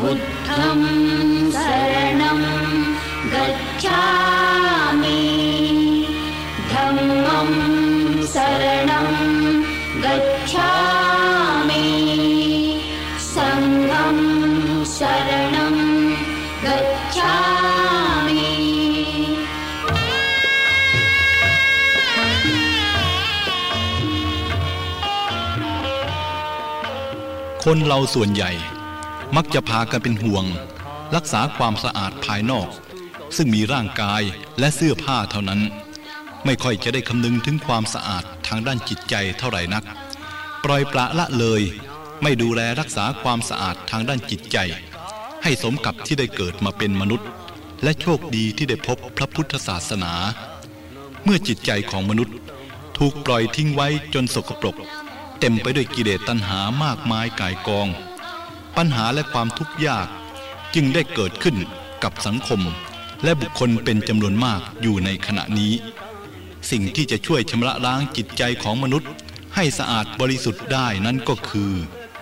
बुद्धं शरणं गच्छामि धम्मं शरणं गच्छामि सङ्घं शरणं गच्छामि คนเราส่วนใหญ่ มักจะพากันเป็นห่วง รักษาความสะอาดภายนอก ซึ่งมีร่างกายและเสื้อผ้าเท่านั้น ไม่ค่อยจะได้คำนึงถึงความสะอาดทางด้านจิตใจเท่าไหร่นัก ปล่อยปละละเลย ไม่ดูแลรักษาความสะอาดทางด้านจิตใจ ให้สมกับที่ได้เกิดมาเป็นมนุษย์ และโชคดีที่ได้พบพระพุทธศาสนา เมื่อจิตใจของมนุษย์ถูกปล่อยทิ้งไว้จนสกปรก เต็มไปด้วยกิเลสตัณหามากมายกายกอง ปัญหาและความทุกข์ยาก จึงได้เกิดขึ้นกับสังคม และบุคคลเป็นจำนวนมากอยู่ในขณะนี้ สิ่งที่จะช่วยชำระล้างจิตใจของมนุษย์ ให้สะอาดบริสุทธิ์ได้นั้นก็คือ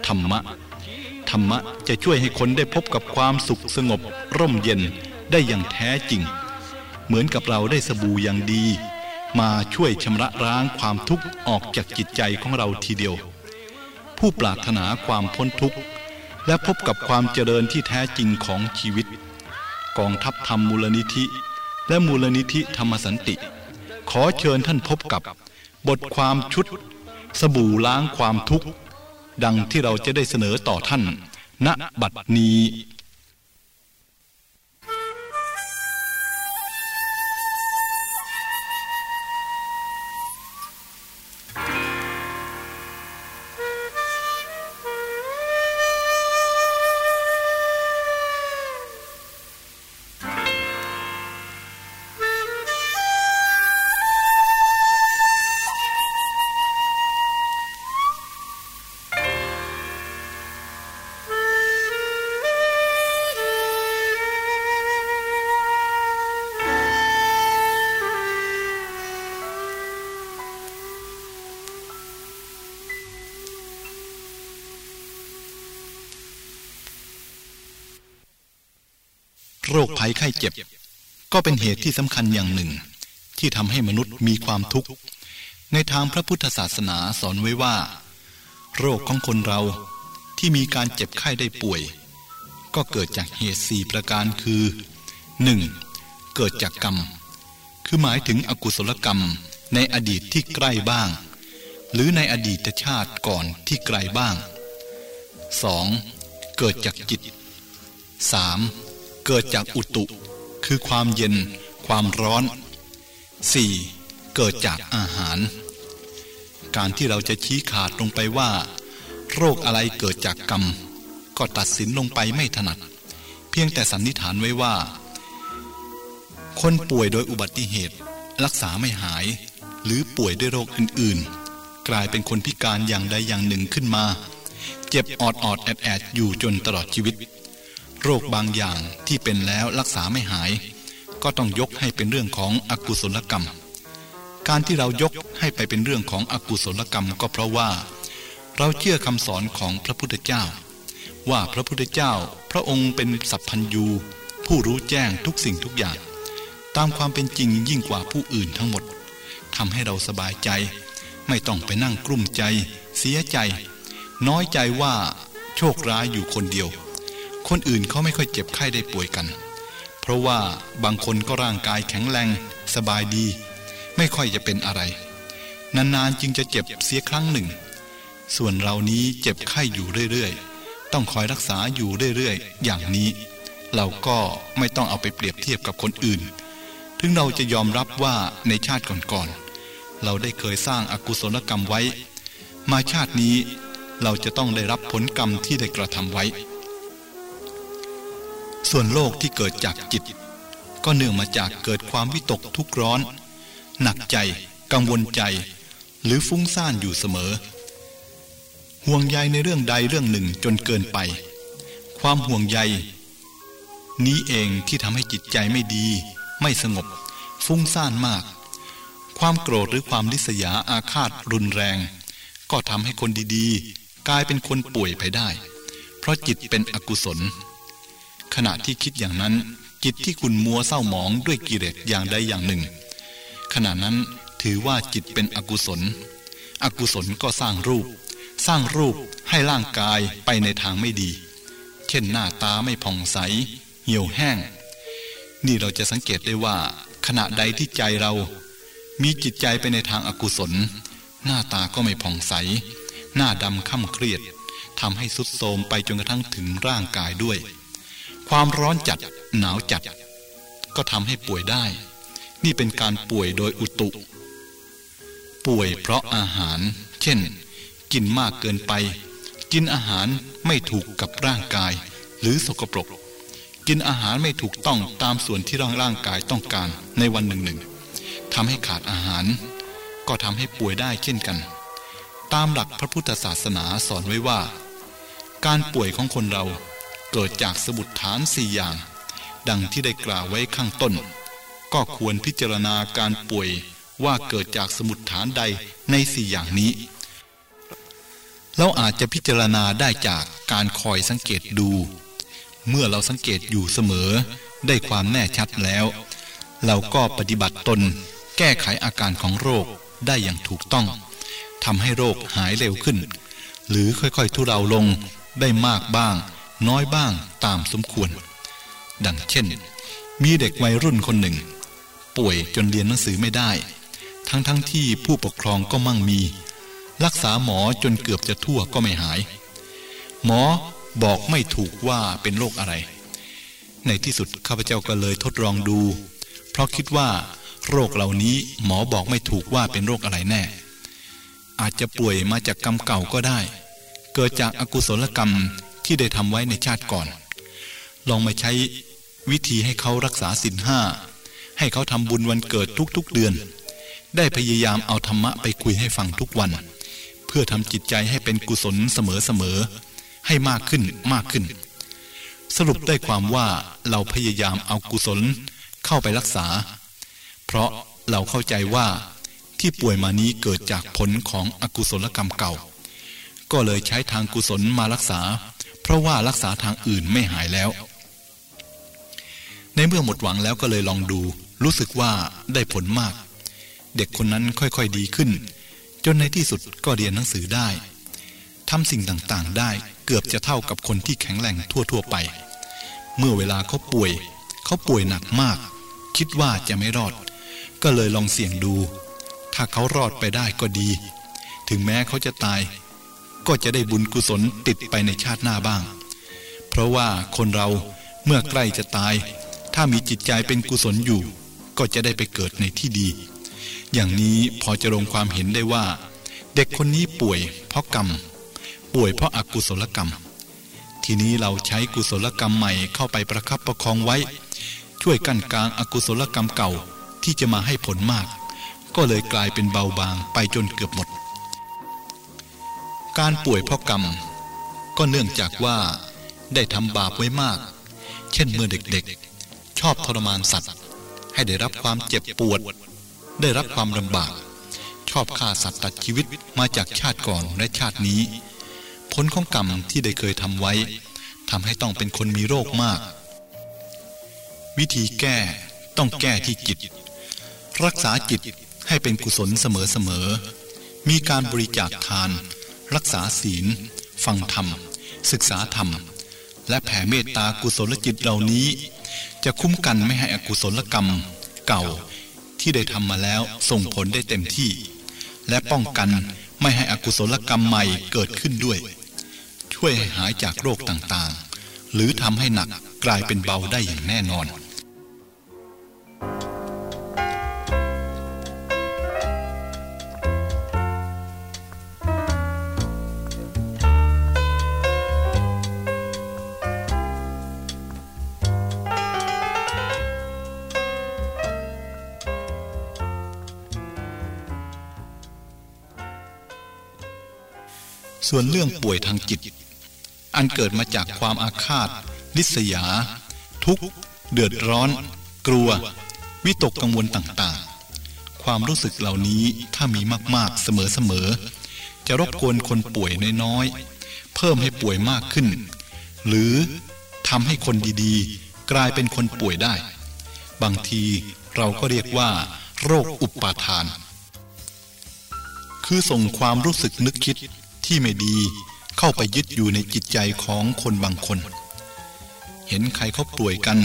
ธรรมะ ธรรมะจะช่วยให้คนได้พบกับความสุขสงบ ร่มเย็นได้อย่างแท้จริง เหมือนกับเราได้สบู่อย่างดี มาช่วยชำระล้างความทุกข์ออกจากจิตใจของเราทีเดียว ผู้ปรารถนาความพ้นทุกข์ และพบกับความเจริญที่แท้จริงของชีวิต กองทัพธรรมมูลนิธิ และมูลนิธิธรรมสันติ ขอเชิญท่านพบกับบทความชุด สบู่ล้างความทุกข์ ดังที่เราจะได้เสนอต่อท่าน ณบัดนี้ ไข้เจ็บ ก็เป็นเหตุที่สำคัญอย่างหนึ่ง ที่ทำให้มนุษย์มีความทุกข์ ในทางพระพุทธศาสนาสอนไว้ว่า โรคของคนเราที่มีการเจ็บไข้ได้ป่วย ก็เกิดจากเหตุสี่ประการคือ 1. เกิดจากกรรม คือหมายถึงอกุศลกรรมในอดีตที่ใกล้บ้าง หรือในอดีตชาติก่อนที่ไกลบ้าง 2. เกิดจากจิต 3. เกิดจากอุตุ คือความเย็น ความร้อน 4. เกิดจากอาหาร การที่เราจะชี้ขาดลงไปว่า โรคอะไรเกิดจากกรรม ก็ตัดสินลงไปไม่ถนัด เพียงแต่สันนิษฐานไว้ว่า คนป่วยโดยอุบัติเหตุ รักษาไม่หาย หรือป่วยด้วยโรคอื่นๆ กลายเป็นคนพิการอย่างใดอย่างหนึ่งขึ้นมา เจ็บออดออดแอดแอดอยู่จนตลอดชีวิต โรคบางอย่างที่เป็นแล้วรักษาไม่หาย ก็ต้องยกให้เป็นเรื่องของอกุศลกรรม การที่เรายกให้ไปเป็นเรื่องของอกุศลกรรมก็เพราะว่า เราเชื่อคำสอนของพระพุทธเจ้า ว่าพระพุทธเจ้าพระองค์เป็นสัพพัญญูผู้รู้แจ้งทุกสิ่งทุกอย่าง ตามความเป็นจริงยิ่งกว่าผู้อื่นทั้งหมดทำให้เราสบายใจ ไม่ต้องไปนั่งกลุ้มใจ เสียใจ น้อยใจว่าโชคร้ายอยู่คนเดียว คนอื่นเขาไม่ค่อยเจ็บไข้ได้ป่วยกัน เพราะว่าบางคนก็ร่างกายแข็งแรง สบายดี ไม่ค่อยจะเป็นอะไร นานๆจึงจะเจ็บเสียครั้งหนึ่ง ส่วนเรานี้เจ็บไข้อยู่เรื่อยๆ ต้องคอยรักษาอยู่เรื่อยๆ อย่างนี้ เราก็ไม่ต้องเอาไปเปรียบเทียบกับคนอื่น ถึงเราจะยอมรับว่าในชาติก่อนๆ เราได้เคยสร้างอากุศลกรรมไว้ มาชาตินี้เราจะต้องได้รับผลกรรมที่ได้กระทำไว้ ส่วนโรคที่เกิดจากจิต ก็เนื่องมาจากเกิดความวิตกทุกร้อน หนักใจ กังวลใจ หรือฟุ้งซ่านอยู่เสมอ ห่วงใยในเรื่องใดเรื่องหนึ่งจนเกินไป ความห่วงใย นี้เองที่ทำให้จิตใจไม่ดี ไม่สงบ ฟุ้งซ่านมาก ความโกรธหรือความลิษยาอาฆาตรุนแรง ก็ทำให้คนดีๆ กลายเป็นคนป่วยไปได้ เพราะจิตเป็นอกุศล ขณะที่คิดอย่างนั้น จิตที่คุณมัวเศร้าหมองด้วยกิเลสอย่างใดอย่างหนึ่ง ขณะนั้นถือว่าจิตเป็นอกุศล อกุศลก็สร้างรูป สร้างรูปให้ร่างกายไปในทางไม่ดี เช่นหน้าตาไม่ผ่องใส เหี่ยวแห้ง นี่เราจะสังเกตได้ว่า ขณะใดที่ใจเรา มีจิตใจไปในทางอากุศล หน้าตาก็ไม่ผ่องใส หน้าดำค่ำเครียดทำให้สุดโทรมไปจนกระทั่งถึงร่างกายด้วย ความร้อนจัดหนาวจัด ก็ทำให้ป่วยได้ นี่เป็นการป่วยโดยอุตุ ป่วยเพราะอาหาร เช่น กินมากเกินไป กินอาหารไม่ถูกกับร่างกาย หรือสกปรก กินอาหารไม่ถูกต้องตามส่วนที่ร่างร่างกายต้องการในวันหนึ่งหนึ่งทำให้ขาดอาหาร ก็ทำให้ป่วยได้เช่นกัน ตามหลักพระพุทธศาสนาสอนไว้ว่า การป่วยของคนเรา เกิดจากสมุดฐานสี่อย่าง ดังที่ได้กล่าวไว้ข้างต้น ก็ควรพิจารณาการป่วยว่าเกิดจากสมุดฐานใดในสี่อย่างนี้ เราอาจจะพิจารณาได้จากการคอยสังเกตดู เมื่อเราสังเกตอยู่เสมอ ได้ความแน่ชัดแล้ว เราก็ปฏิบัติตน แก้ไขอาการของโรคได้อย่างถูกต้องทำให้โรคหายเร็วขึ้น หรือค่อยๆทุเลาลงได้มากบ้าง น้อยบ้างตามสมควร ดังเช่น มีเด็กวัยรุ่นคนหนึ่ง ป่วยจนเรียนหนังสือไม่ได้ ทั้งๆทที่ผู้ปกครองก็มั่งมี รักษาหมอจนเกือบจะทั่วก็ไม่หาย หมอบอกไม่ถูกว่าเป็นโรคอะไร ในที่สุดข้าพเจ้าก็เลยทดลองดู เพราะคิดว่า โรคเหล่านี้หมอบอกไม่ถูกว่าเป็นโรคอะไรแน่ อาจจะป่วยมาจากกรรมเก่าก็ได้ เกิดจากอากุศลกรรม ที่ได้ทำไว้ในชาติก่อน ลองมาใช้วิธีให้เขารักษาศีลห้าให้เขาทำบุญวันเกิดทุกๆเดือน ได้พยายามเอาธรรมะไปคุยให้ฟังทุกวัน เพื่อทำจิตใจให้เป็นกุศลเสมอๆให้มากขึ้นมากขึ้น สรุปได้ความว่าเราพยายามเอากุศลเข้าไปรักษา เพราะเราเข้าใจว่าที่ป่วยมานี้เกิดจากผลของอกุศลกรรมเก่า ก็เลยใช้ทางกุศลมารักษา เพราะว่ารักษาทางอื่นไม่หายแล้ว ในเมื่อหมดหวังแล้วก็เลยลองดู รู้สึกว่าได้ผลมาก เด็กคนนั้นค่อยๆดีขึ้น จนในที่สุดก็เรียนหนังสือได้ทำสิ่งต่างๆได้เกือบจะเท่ากับคนที่แข็งแรงทั่วๆไป เมื่อเวลาเขาป่วย เขาป่วยหนักมาก คิดว่าจะไม่รอด ก็เลยลองเสี่ยงดู ถ้าเขารอดไปได้ก็ดี ถึงแม้เขาจะตาย ก็จะได้บุญกุศลติดไปในชาติหน้าบ้าง เพราะว่าคนเราเมื่อใกล้จะตาย ถ้ามีจิตใจเป็นกุศลอยู่ ก็จะได้ไปเกิดในที่ดี อย่างนี้พอจะลงความเห็นได้ว่า เด็กคนนี้ป่วย เพราะกรรม ป่วยเพราะอากุศลกรรม ทีนี้เราใช้กุศลกรรมใหม่เข้าไปประคับประคองไว้ ช่วยกั้นกลางอากุศลกรรมเก่าที่จะมาให้ผลมาก ก็เลยกลายเป็นเบาบางไปจนเกือบหมด การป่วยเพราะกรรม ก็เนื่องจากว่าได้ทำบาปไว้มาก เช่นเมื่อเด็กๆ ชอบทรมานสัตว์ ให้ได้รับความเจ็บปวด ได้รับความลำบาก ชอบฆ่าสัตว์ตัดชีวิตมาจากชาติก่อนและชาตินี้ ผลของกรรมที่ได้เคยทำไว้ทำให้ต้องเป็นคนมีโรคมาก วิธีแก้ต้องแก้ที่จิต รักษาจิตให้เป็นกุศลเสมอๆมีการบริจาคทาน รักษาศีล ฟังธรรม ศึกษาธรรม และแผ่เมตตากุศลจิตเหล่านี้ จะคุ้มกันไม่ให้อกุศลกรรม เก่าที่ได้ทำมาแล้วส่งผลได้เต็มที่ และป้องกันไม่ให้อกุศลกรรมใหม่เกิดขึ้นด้วย ช่วยให้หายจากโรคต่างๆ หรือทำให้หนักกลายเป็นเบาได้อย่างแน่นอน ส่วนเรื่องป่วยทางจิต อันเกิดมาจากความอาฆาตลิษยา ทุกข์ เดือดร้อน กลัว วิตกกังวลต่างๆ ความรู้สึกเหล่านี้ถ้ามีมากๆเสมอๆจะรบกวนคนป่วยน้อยๆ เพิ่มให้ป่วยมากขึ้น หรือทำให้คนดีๆ กลายเป็นคนป่วยได้ บางทีเราก็เรียกว่า โรคอุปาทาน คือส่งความรู้สึกนึกคิด ที่ไม่ดีเข้าไปยึดอยู่ในจิตใจของคนบางคน เห็นใครเขาป่วยกัน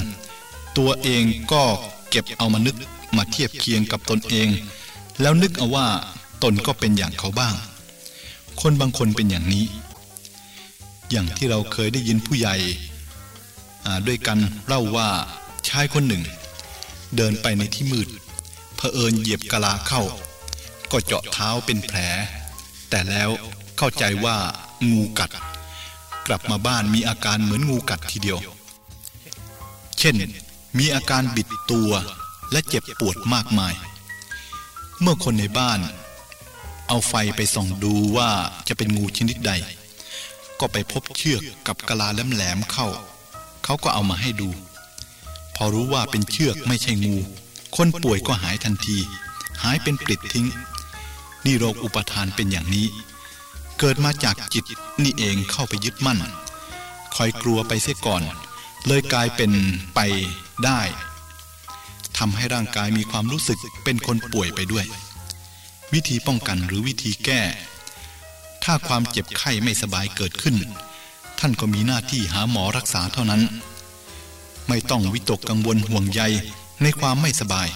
ตัวเองก็เก็บเอามานึกมาเทียบเคียงกับตนเอง แล้วนึกเอาว่าตนก็เป็นอย่างเขาบ้าง คนบางคนเป็นอย่างนี้ อย่างที่เราเคยได้ยินผู้ใหญ่ด้วยกันเล่าว่าชายคนหนึ่ง เดินไปในที่มืดเผอิญเหยียบกะลาเข้า ก็เจาะเท้าเป็นแผล แต่แล้ว เข้าใจว่างูกัด กลับมาบ้านมีอาการเหมือนงูกัดทีเดียว เช่น มีอาการบิดตัวและเจ็บปวดมากมาย เมื่อคนในบ้าน เอาไฟไปส่องดูว่าจะเป็นงูชนิดใด ก็ไปพบเชือกกับกะลาแหลมๆเข้า เขาก็เอามาให้ดู พอรู้ว่าเป็นเชือกไม่ใช่งู คนป่วยก็หายทันที หายเป็นปลิดทิ้ง นี่โรคอุปทานเป็นอย่างนี้ เกิดมาจากจิตนี่เองเข้าไปยึดมั่น คอยกลัวไปเสียก่อน เลยกลายเป็นไปได้ทำให้ร่างกายมีความรู้สึกเป็นคนป่วยไปด้วย วิธีป้องกันหรือวิธีแก้ ถ้าความเจ็บไข้ไม่สบายเกิดขึ้น ท่านก็มีหน้าที่หาหมอรักษาเท่านั้น ไม่ต้องวิตกกังวลห่วงใยในความไม่สบาย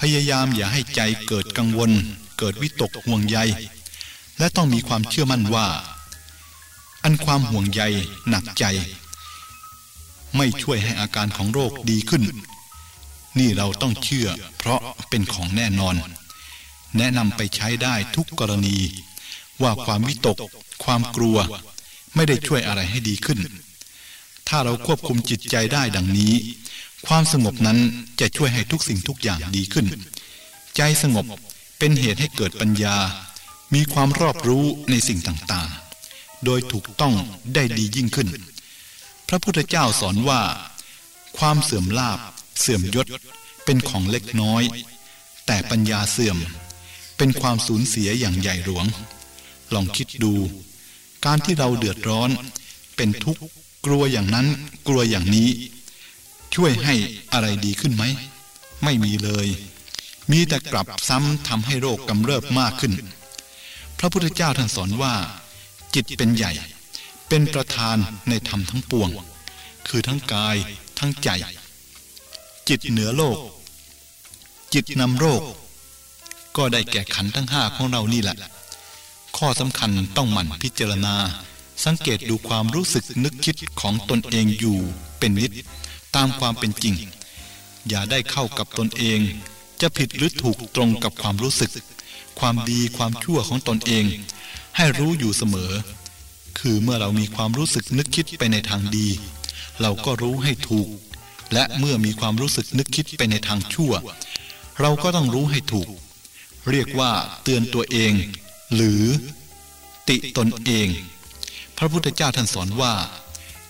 พยายามอย่าให้ใจเกิดกังวล เกิดวิตกห่วงใย และต้องมีความเชื่อมั่นว่า อันความห่วงใยหนักใจ ไม่ช่วยให้อาการของโรคดีขึ้น นี่เราต้องเชื่อ เพราะเป็นของแน่นอน แนะนำไปใช้ได้ทุกกรณี ว่าความวิตก ความกลัว ไม่ได้ช่วยอะไรให้ดีขึ้น ถ้าเราควบคุมจิตใจได้ดังนี้ ความสงบนั้นจะช่วยให้ทุกสิ่งทุกอย่างดีขึ้น ใจสงบเป็นเหตุให้เกิดปัญญา มีความรอบรู้ในสิ่งต่างๆ โดยถูกต้องได้ดียิ่งขึ้น พระพุทธเจ้าสอนว่า ความเสื่อมลาบ เสื่อมยศ เป็นของเล็กน้อย แต่ปัญญาเสื่อม เป็นความสูญเสียอย่างใหญ่หลวง ลองคิดดู การที่เราเดือดร้อน เป็นทุกข์กลัวอย่างนั้นกลัวอย่างนี้ ช่วยให้อะไรดีขึ้นไหม ไม่มีเลย มีแต่กลับซ้ำทำให้โรคกำเริบมากขึ้น พระพุทธเจ้าท่านสอนว่า จิตเป็นใหญ่ เป็นประธานในธรรมทั้งปวง คือทั้งกายทั้งใจ จิตเหนือโลก จิตนำโรค ก็ได้แก่ขันทั้งห้าของเรานี่แหละ ข้อสำคัญต้องหมั่นพิจารณา สังเกตดูความรู้สึกนึกคิดของตนเองอยู่เป็นนิด ตามความเป็นจริง อย่าได้เข้ากับตนเอง จะผิดหรือถูกตรงกับความรู้สึก ความดีความชั่วของตนเอง ให้รู้อยู่เสมอ คือเมื่อเรามีความรู้สึกนึกคิดไปในทางดี เราก็รู้ให้ถูก และเมื่อมีความรู้สึกนึกคิดไปในทางชั่ว เราก็ต้องรู้ให้ถูก เรียกว่าเตือนตัวเอง หรือ ติตนเอง พระพุทธเจ้าท่านสอนว่า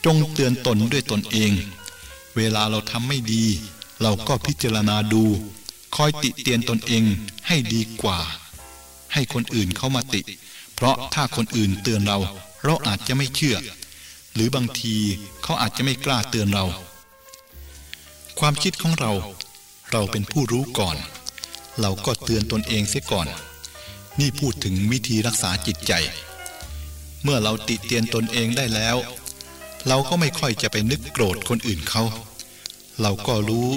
จงเตือนตนด้วยตนเอง เวลาเราทำไม่ดี เราก็พิจารณาดูคอยติเตียนตนเองให้ดีกว่า ให้คนอื่นเข้ามาติ เพราะถ้าคนอื่นเตือนเรา เราอาจจะไม่เชื่อ หรือบางทีเขาอาจจะไม่กล้าเตือนเรา ความคิดของเรา เราเป็นผู้รู้ก่อน เราก็เตือนตนเองเสียก่อน นี่พูดถึงวิธีรักษาจิตใจ เมื่อเราติเตียนตนเองได้แล้ว เราก็ไม่ค่อยจะไปนึกโกรธคนอื่นเขา เราก็รู้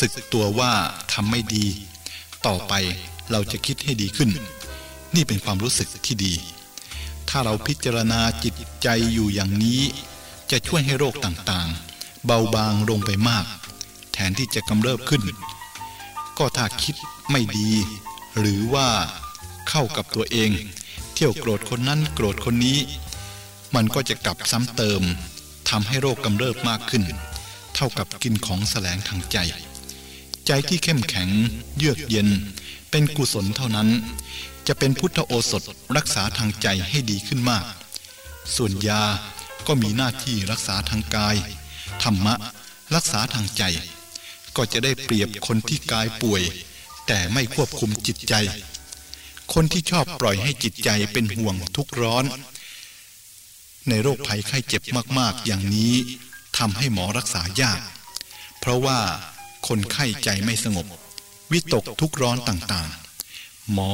สึกตัวว่าทำไม่ดี ต่อไปเราจะคิดให้ดีขึ้น นี่เป็นความรู้สึกที่ดี ถ้าเราพิจารณาจิตใจอยู่อย่างนี้ จะช่วยให้โรคต่างๆ เบาบางลงไปมาก แทนที่จะกำเริบขึ้น ก็ถ้าคิดไม่ดี หรือว่าเข้ากับตัวเอง เที่ยวโกรธคนนั้นโกรธคนนี้ มันก็จะกลับซ้ำเติมทำให้โรคกำเริบมากขึ้น เท่ากับกินของแสลงทางใจ ใจที่เข้มแข็ง เยือกเย็น เป็นกุศลเท่านั้น จะเป็นพุทธโอสถรักษาทางใจให้ดีขึ้นมาก ส่วนยาก็มีหน้าที่รักษาทางกาย ธรรมะ รักษาทางใจ ก็จะได้เปรียบคนที่กายป่วย แต่ไม่ควบคุมจิตใจ คนที่ชอบปล่อยให้จิตใจเป็นห่วงทุกร้อน ในโรคภัยไข้เจ็บมากๆ อย่างนี้ทำให้หมอรักษายาก เพราะว่าคนไข้ใจไม่สงบ วิตกทุกร้อนต่างๆ หมอ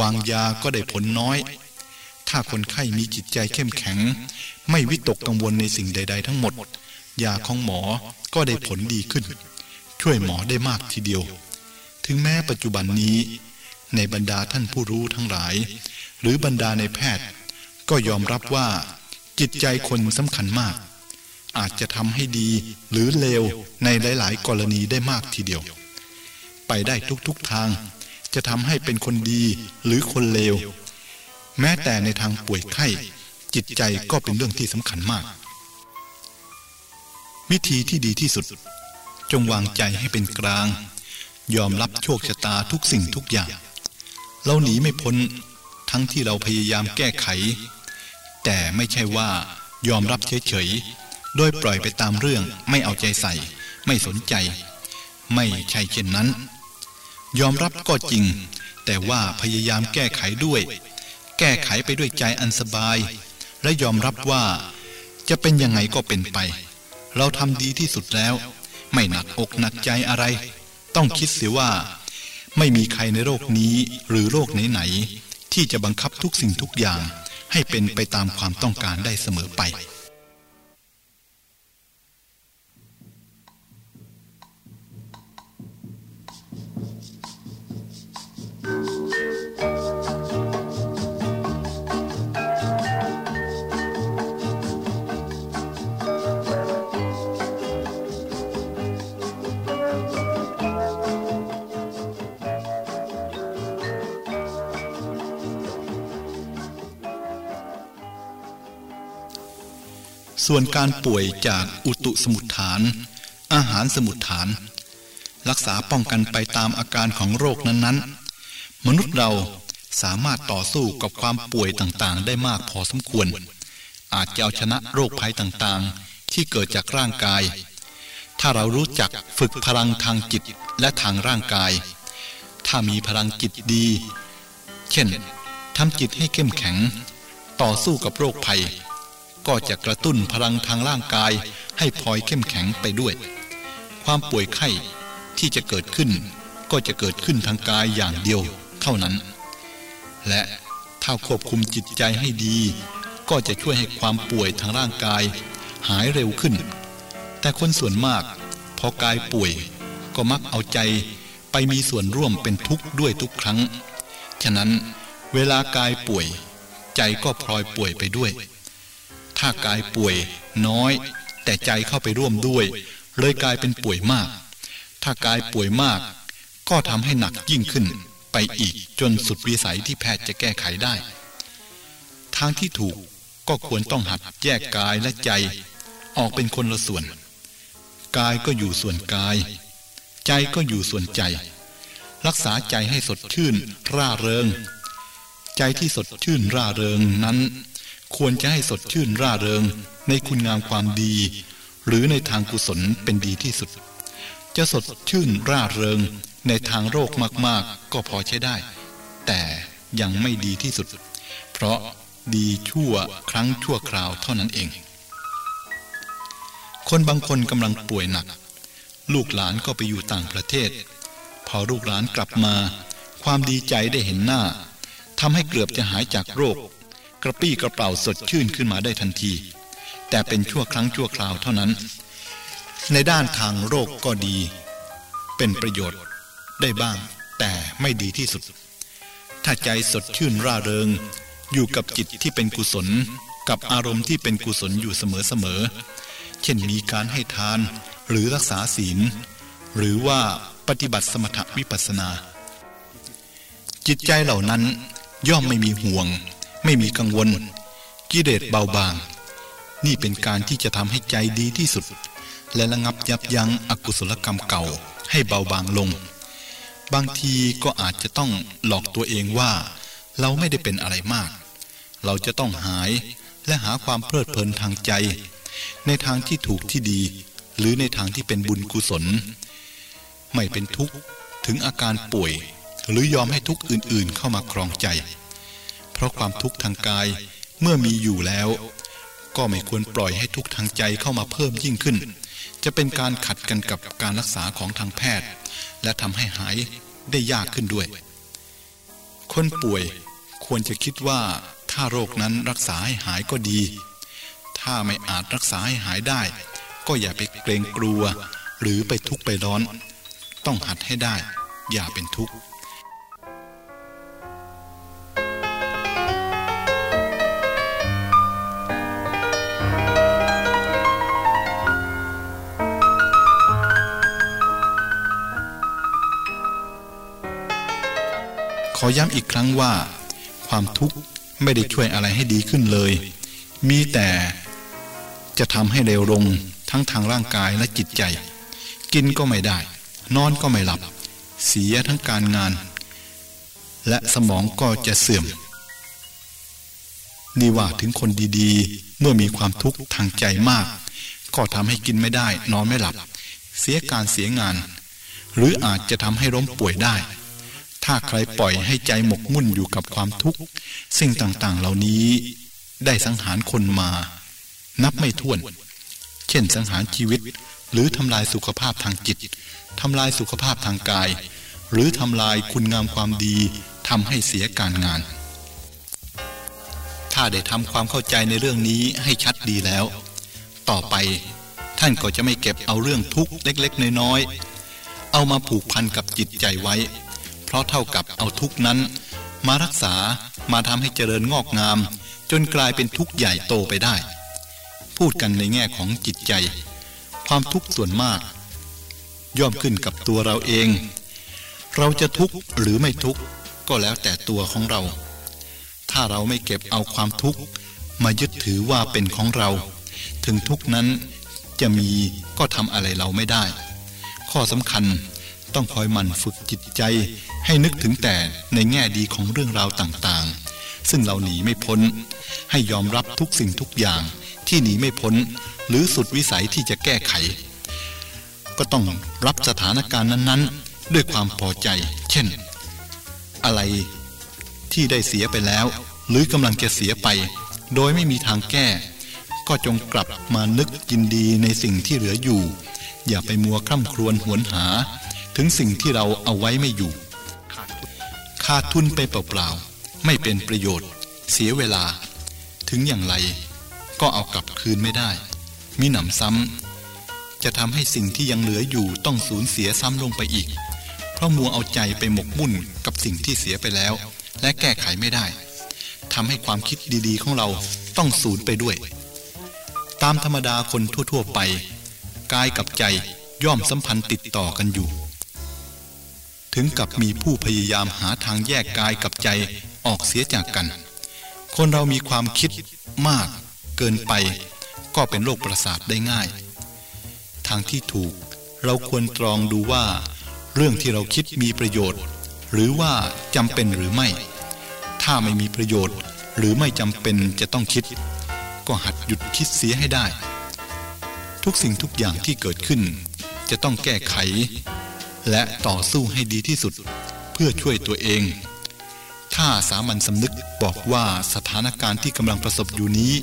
วางยาก็ได้ผลน้อย ถ้าคนไข้มีจิตใจเข้มแข็ง ไม่วิตกกังวลในสิ่งใด ๆ ทั้งหมด ยาของหมอก็ได้ผลดีขึ้น ช่วยหมอได้มากทีเดียว ถึงแม้ปัจจุบันนี้ ในบรรดาท่านผู้รู้ทั้งหลาย หรือบรรดาในแพทย์ ก็ยอมรับว่า จิตใจคนสำคัญมาก อาจจะทำให้ดีหรือเลวในหลาย ๆ กรณีได้มากทีเดียว ไปได้ทุกๆทาง จะทำให้เป็นคนดีหรือคนเลว แม้แต่ในทางป่วยไข้ จิตใจก็เป็นเรื่องที่สำคัญมาก วิธีที่ดีที่สุด จงวางใจให้เป็นกลาง ยอมรับโชคชะตาทุกสิ่งทุกอย่าง เราหนีไม่พ้นทั้งที่เราพยายามแก้ไข แต่ไม่ใช่ว่ายอมรับเฉยๆ โดยปล่อยไปตามเรื่องไม่เอาใจใส่ ไม่สนใจ ไม่ใช่เช่นนั้น ยอมรับก็จริง แต่ว่าพยายามแก้ไขด้วย แก้ไขไปด้วยใจอันสบาย และยอมรับว่า จะเป็นยังไงก็เป็นไป เราทำดีที่สุดแล้ว ไม่หนักอกหนักใจอะไร ต้องคิดเสียว่า ไม่มีใครในโลกนี้หรือโลกไหนๆที่จะบังคับทุกสิ่งทุกอย่างให้เป็นไปตามความต้องการได้เสมอไป ส่วนการป่วยจากอุตุสมุทฐาน อาหารสมุทฐาน รักษาป้องกันไปตามอาการของโรคนั้นๆ มนุษย์เราสามารถต่อสู้กับความป่วยต่างๆ ได้มากพอสมควร อาจจะเอาชนะโรคภัยต่างๆ ที่เกิดจากร่างกาย ถ้าเรารู้จักฝึกพลังทางจิตและทางร่างกาย ถ้ามีพลังจิตดี เช่นทำจิตให้เข้มแข็ง ต่อสู้กับโรคภัย ก็จะกระตุ้นพลังทางร่างกายให้พลอยเข้มแข็งไปด้วย ความป่วยไข้ที่จะเกิดขึ้น ก็จะเกิดขึ้นทางกายอย่างเดียวเท่านั้น และถ้าควบคุมจิตใจให้ดี ก็จะช่วยให้ความป่วยทางร่างกาย หายเร็วขึ้น แต่คนส่วนมาก พอกายป่วยก็มักเอาใจไปมีส่วนร่วมเป็นทุกข์ด้วยทุกครั้ง ฉะนั้นเวลากายป่วย ใจก็พลอยป่วยไปด้วย ถ้ากายป่วยน้อย แต่ใจเข้าไปร่วมด้วย เลยกลายเป็นป่วยมาก ถ้ากายป่วยมาก ก็ทำให้หนักยิ่งขึ้นไปอีกจนสุดวิสัยที่แพทย์จะแก้ไขได้ ทางที่ถูกก็ควรต้องหัดแยกกายและใจ ออกเป็นคนละส่วน กายก็อยู่ส่วนกาย ใจก็อยู่ส่วนใจ รักษาใจให้สดชื่น ร่าเริง ใจที่สดชื่นร่าเริงนั้น ควรจะให้สดชื่นร่าเริงในคุณงามความดี หรือในทางกุศลเป็นดีที่สุด จะสดชื่นร่าเริงในทางโรคมากๆ ก็พอใช้ได้ แต่ยังไม่ดีที่สุด เพราะดีชั่วครั้งชั่วคราวเท่านั้นเอง คนบางคนกำลังป่วยหนัก ลูกหลานก็ไปอยู่ต่างประเทศ พอลูกหลานกลับมา ความดีใจได้เห็นหน้าทำให้เกือบจะหายจากโรค กระปี้กระเป๋าสดชื่นขึ้นมาได้ทันที แต่เป็นชั่วครั้งชั่วคราวเท่านั้น ในด้านทางโรคก็ดี เป็นประโยชน์ได้บ้าง แต่ไม่ดีที่สุด ถ้าใจสดชื่นร่าเริง อยู่กับจิตที่เป็นกุศล กับอารมณ์ที่เป็นกุศลอยู่เสมอๆเช่นมีการให้ทานหรือรักษาศีล หรือว่าปฏิบัติสมถวิปัสสนา จิตใจเหล่านั้นย่อมไม่มีห่วง ไม่มีกังวล กิเลสเบาบาง นี่เป็นการที่จะทำให้ใจดีที่สุด และระงับยับยั้งอกุศลกรรมเก่าให้เบาบางลง บางทีก็อาจจะต้องหลอกตัวเองว่า เราไม่ได้เป็นอะไรมาก เราจะต้องหายและหาความเพลิดเพลินทางใจ ในทางที่ถูกที่ดี หรือในทางที่เป็นบุญกุศล ไม่เป็นทุกข์ถึงอาการป่วย หรือยอมให้ทุกข์อื่นๆเข้ามาครองใจ ราะความทุกข์ทางกายเมื่อมีอยู่แล้วกก็ไม่ควรปล่อยให้ทุกข์ทางใจเข้ามาเพิ่มยิ่งขึ้น จะเป็นการขัดกันกับการรักษาของทางแพทย์ และทำให้หายได้ยากขึ้นด้วย คนป่วยควรจะคิดว่าถ้าโรคนั้นรักษาให้หายก็ดี ถ้าไม่อาจรักษาให้หายได้ ก็อย่าไปเกรงกลัว หรือไปทุกข์ไปร้อน ต้องหัดให้ได้ อย่าเป็นทุกข์ อย้ำอีกครั้งว่า ความทุกข์ไม่ได้ช่วยอะไรให้ดีขึ้นเลย มีแต่จะทำให้เร็วลงทั้งทางร่างกายและจิตใจ กินก็ไม่ได้ นอนก็ไม่หลับ เสียทั้งการงาน และสมองก็จะเสื่อม นี่ว่าถึงคนดีๆ เมื่อมีความทุกข์ทางใจมาก ก็ทำให้กินไม่ได้ นอนไม่หลับ เสียการเสียงาน หรืออาจจะทำให้ล้มป่วยได้ ถ้าใครปล่อยให้ใจหมกมุ่นอยู่กับความทุกข์ สิ่งต่างๆเหล่านี้ได้สังหารคนมา นับไม่ถ้วน เช่นสังหารชีวิต หรือทำลายสุขภาพทางจิตทำลายสุขภาพทางกาย หรือทำลายคุณงามความดีทำให้เสียการงาน ถ้าได้ทำความเข้าใจในเรื่องนี้ให้ชัดดีแล้ว ต่อไปท่านก็จะไม่เก็บเอาเรื่องทุกข์เล็กๆน้อยๆเอามาผูกพันกับจิตใจไว้ ราะเท่ากับเอาทุกนั้น มารักษามาทำให้เจริญงอกงาม จนกลายเป็นทุกข์ใหญ่โตไปได้ พูดกันในแง่ของจิตใจ ความทุกข์ส่วนมาก ย่อมขึ้นกับตัวเราเอง เราจะทุกข์หรือไม่ทุกข์ก็แล้วแต่ตัวของเรา ถ้าเราไม่เก็บเอาความทุกข์มายึดถือว่าเป็นของเรา ถึงทุกนั้นจะมีก็ทำอะไรเราไม่ได้ ข้อสำคัญ ต้องคอยหมั่นฝึกจิตใจ ให้นึกถึงแต่ในแง่ดีของเรื่องราวต่างๆ ซึ่งเราหนีไม่พ้น ให้ยอมรับทุกสิ่งทุกอย่างที่หนีไม่พ้น หรือสุดวิสัยที่จะแก้ไข ก็ต้องรับสถานการณ์นั้นๆ ด้วยความพอใจ เช่น อะไรที่ได้เสียไปแล้ว หรือกำลังจะเสียไป โดยไม่มีทางแก้ ก็จงกลับมานึกยินดีในสิ่งที่เหลืออยู่ อย่าไปมัวคร่ำครวญหวนหา ถึงสิ่งที่เราเอาไว้ไม่อยู่ ขาดทุนไปเปล่าๆ ไม่เป็นประโยชน์ เสียเวลา ถึงอย่างไร ก็เอากลับคืนไม่ได้ มีหนำซ้ำ จะทำให้สิ่งที่ยังเหลืออยู่ต้องสูญเสียซ้ำลงไปอีก เพราะมัวเอาใจไปหมกมุ่นกับสิ่งที่เสียไปแล้ว และแก้ไขไม่ได้ทำให้ความคิดดีๆ ของเราต้องสูญไปด้วย ตามธรรมดาคนทั่วๆไป กายกับใจย่อมสัมพันธ์ติดต่อกันอยู่ ถึงกับมีผู้พยายามหาทางแยกกายกับใจออกเสียจากกัน คนเรามีความคิดมากเกินไป ก็เป็นโรคประสาทได้ง่าย ทางที่ถูกเราควรตรองดูว่า เรื่องที่เราคิดมีประโยชน์ หรือว่าจำเป็นหรือไม่ ถ้าไม่มีประโยชน์ หรือไม่จำเป็นจะต้องคิด ก็หัดหยุดคิดเสียให้ได้ ทุกสิ่งทุกอย่างที่เกิดขึ้น จะต้องแก้ไข และต่อสู้ให้ดีที่สุด เพื่อช่วยตัวเอง ถ้าสามัญสำนึกบอกว่าสถานการณ์ที่กำลังประสบอยู่นี้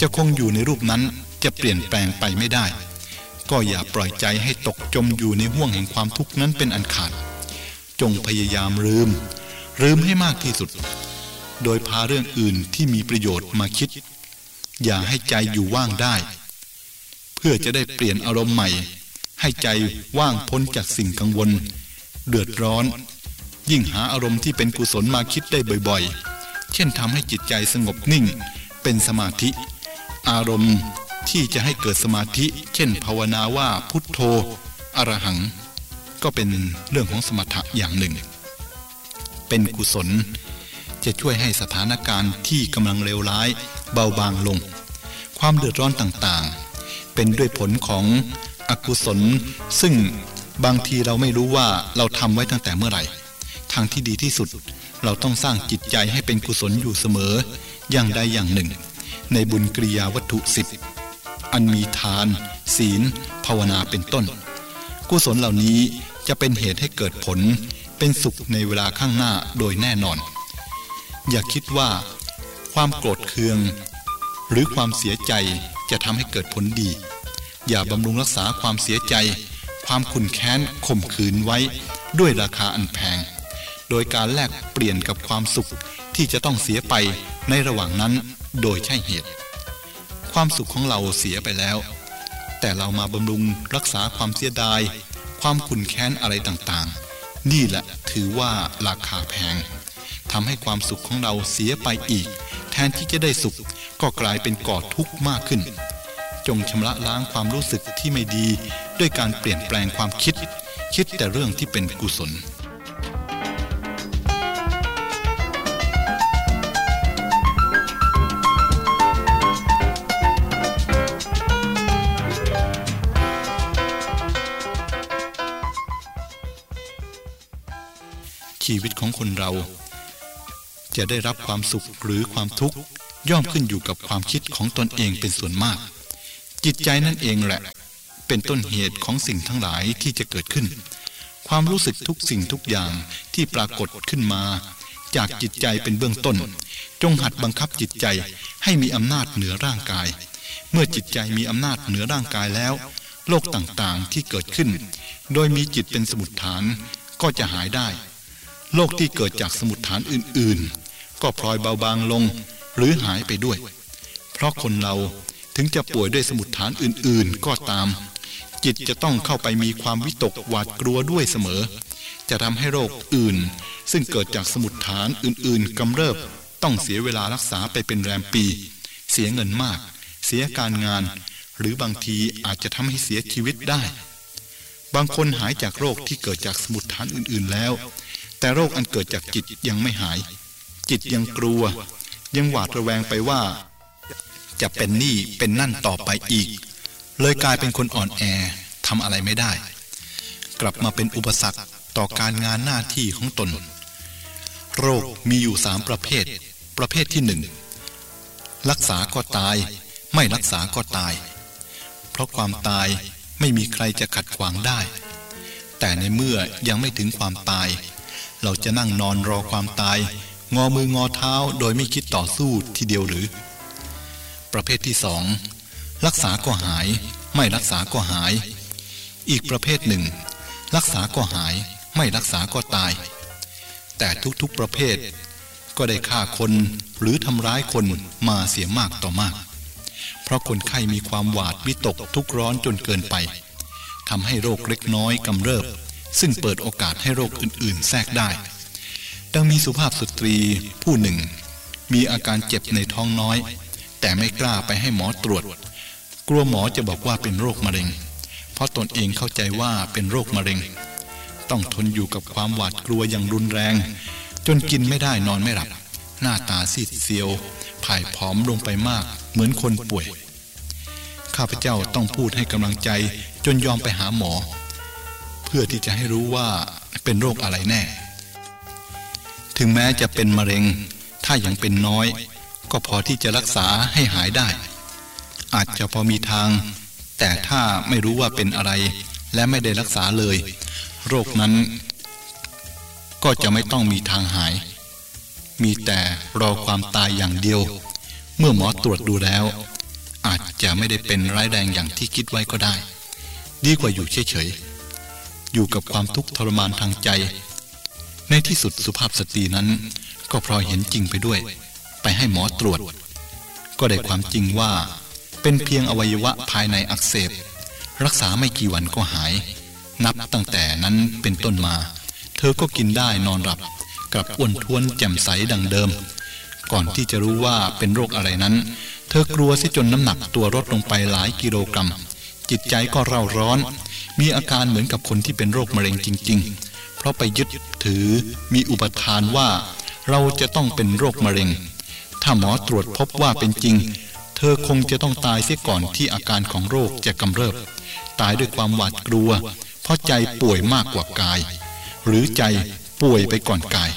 จะคงอยู่ในรูปนั้นจะเปลี่ยนแปลงไปไม่ได้ ก็อย่าปล่อยใจให้ตกจมอยู่ในห่วงแห่งความทุกข์นั้นเป็นอันขาด จงพยายามลืม ลืมให้มากที่สุด โดยพาเรื่องอื่นที่มีประโยชน์มาคิด อย่าให้ใจอยู่ว่างได้ เพื่อจะได้เปลี่ยนอารมณ์ใหม่ ให้ใจว่างพ้นจากสิ่งกังวล เดือดร้อน ยิ่งหาอารมณ์ที่เป็นกุศลมาคิดได้บ่อยๆ เช่นทำให้จิตใจสงบนิ่ง เป็นสมาธิ อารมณ์ที่จะให้เกิดสมาธิ เช่น ภาวนาว่าพุทโธอรหัง ก็เป็นเรื่องของสมถะอย่างหนึ่ง เป็นกุศล จะช่วยให้สถานการณ์ที่กำลังเลวร้าย เบาบางลง ความเดือดร้อนต่างๆ เป็นด้วยผลของ อกุศล ซึ่งบางทีเราไม่รู้ว่าเราทำไว้ตั้งแต่เมื่อไหร่ ทางที่ดีที่สุดเราต้องสร้างจิตใจให้เป็นกุศลอยู่เสมอ อย่างใดอย่างหนึ่ง ในบุญกิริยาวัตถุสิบอันมีทาน ศีล ภาวนาเป็นต้น กุศลเหล่านี้จะเป็นเหตุให้เกิดผล เป็นสุขในเวลาข้างหน้าโดยแน่นอน อย่าคิดว่า ความโกรธเคือง หรือความเสียใจจะทำให้เกิดผลดี อย่าบำรุงรักษาความเสียใจ ความขุ่นแค้นข่มขืนไว้ด้วยราคาอันแพง โดยการแลกเปลี่ยนกับความสุขที่จะต้องเสียไปในระหว่างนั้นโดยใช่เหตุ ความสุขของเราเสียไปแล้ว แต่เรามาบำรุงรักษาความเสียดาย ความขุ่นแค้นอะไรต่างๆ นี่แหละถือว่าราคาแพงทำให้ความสุขของเราเสียไปอีก แทนที่จะได้สุขก็กลายเป็นก่อทุกข์มากขึ้น จงชำระล้างความรู้สึกที่ไม่ดี ด้วยการเปลี่ยนแปลงความคิด คิดแต่เรื่องที่เป็นกุศลชีวิตของคนเรา จะได้รับความสุขหรือความทุกข์ย่อมขึ้นอยู่กับความคิดของตนเองเป็นส่วนมาก จิตใจนั่นเองแหละ เป็นต้นเหตุของสิ่งทั้งหลายที่จะเกิดขึ้น ความรู้สึกทุกสิ่งทุกอย่างที่ปรากฏขึ้นมา จากจิตใจเป็นเบื้องต้น จงหัดบังคับจิตใจให้มีอำนาจเหนือร่างกาย เมื่อจิตใจมีอำนาจเหนือร่างกายแล้ว โลกต่างๆที่เกิดขึ้น โดยมีจิตเป็นสมุดฐานก็จะหายได้ โลกที่เกิดจากสมุดฐานอื่นๆ ก็พลอยเบาบางลงหรือหายไปด้วย เพราะคนเรา ถึงจะป่วยด้วยสมุดฐานอื่นๆ ก็ตาม จิตจะต้องเข้าไปมีความวิตกหวาดกลัวด้วยเสมอ จะทำให้โรคอื่น ซึ่งเกิดจากสมุดฐานอื่นๆกำเริบต้องเสียเวลารักษาไปเป็นแรมปี เสียเงินมาก เสียการงาน หรือบางทีอาจจะทำให้เสียชีวิตได้ บางคนหายจากโรคที่เกิดจากสมุดฐานอื่นๆแล้ว แต่โรคอันเกิดจากจิตยังไม่หาย จิตยังกลัว ยังหวาดระแวงไปว่า จะเป็นหนี้เป็นนั่นต่อไปอีก เลยกลายเป็นคนอ่อนแอทำอะไรไม่ได้ กลับมาเป็นอุปสรรคต่อการงานหน้าที่ของตน โรคมีอยู่สามประเภท ประเภทที่หนึ่งรักษาก็ตาย ไม่รักษาก็ตาย เพราะความตายไม่มีใครจะขัดขวางได้ แต่ในเมื่อยังไม่ถึงความตาย เราจะนั่งนอนรอความตาย งอมืองอเท้าโดยไม่คิดต่อสู้ทีเดียวหรือ ประเภทที่สองรักษาก็หาย ไม่รักษาก็หาย อีกประเภทหนึ่ง รักษาก็หาย ไม่รักษาก็ตาย แต่ทุกๆประเภท ก็ได้ฆ่าคนหรือทำร้ายคนมาเสียมากต่อมาก เพราะคนไข้มีความหวาดวิตกทุกร้อนจนเกินไปทำให้โรคเล็กน้อยกำเริบ ซึ่งเปิดโอกาสให้โรคอื่นๆ แทรกได้ ดังมีสุภาพสตรีผู้หนึ่ง มีอาการเจ็บในท้องน้อย แต่ไม่กล้าไปให้หมอตรวจ กลัวหมอจะบอกว่าเป็นโรคมะเร็ง เพราะตนเองเข้าใจว่าเป็นโรคมะเร็ง ต้องทนอยู่กับความหวาดกลัวอย่างรุนแรง จนกินไม่ได้นอนไม่หลับ หน้าตาซีดเซียวผ่ายผอมลงไปมาก เหมือนคนป่วย ข้าพเจ้าต้องพูดให้กำลังใจจนยอมไปหาหมอ เพื่อที่จะให้รู้ว่าเป็นโรคอะไรแน่ ถึงแม้จะเป็นมะเร็ง ถ้ายังเป็นน้อย ก็พอที่จะรักษาให้หายได้ อาจจะพอมีทาง แต่ถ้าไม่รู้ว่าเป็นอะไร และไม่ได้รักษาเลย โรคนั้น ก็จะไม่ต้องมีทางหาย มีแต่รอความตายอย่างเดียว เมื่อหมอตรวจดูแล้ว อาจจะไม่ได้เป็นร้ายแรงอย่างที่คิดไว้ก็ได้ ดีกว่าอยู่เฉยๆอยู่กับความทุกข์ทรมานทางใจ ในที่สุดสุภาพสตรีนั้นก็พลอยเห็นจริงไปด้วย ไปให้หมอตรวจ ก็ได้ความจริงว่า เป็นเพียงอวัยวะภายในอักเสบ รักษาไม่กี่วันก็หาย นับตั้งแต่นั้นเป็นต้นมา เธอก็กินได้นอนหลับกลับอ้วนท้วนแจ่มใสดังเดิม ก่อนที่จะรู้ว่าเป็นโรคอะไรนั้น เธอกลัวสิจนน้ำหนักตัวลดลงไปหลายกิโลกรัม จิตใจก็เร่าร้อน มีอาการเหมือนกับคนที่เป็นโรคมะเร็งจริง ๆ เพราะไปยึดถือมีอุปทานว่า เราจะต้องเป็นโรคมะเร็ง ถ้าหมอตรวจพบว่าเป็นจริง เธอคงจะต้องตายเสียก่อนที่อาการของโรคจะกำเริบ ตายด้วยความหวาดกลัว เพราะใจป่วยมากกว่ากาย หรือใจป่วยไปก่อนกาย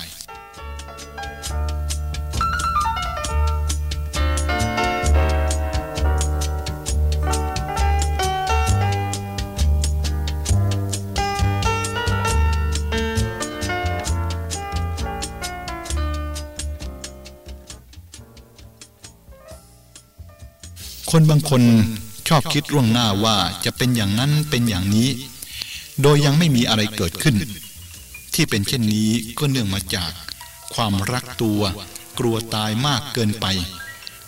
คนบางคนชอบคิดล่วงหน้าว่าจะเป็นอย่างนั้นเป็นอย่างนี้ โดยยังไม่มีอะไรเกิดขึ้น ที่เป็นเช่นนี้ก็เนื่องมาจาก ความรักตัว กลัวตายมากเกินไป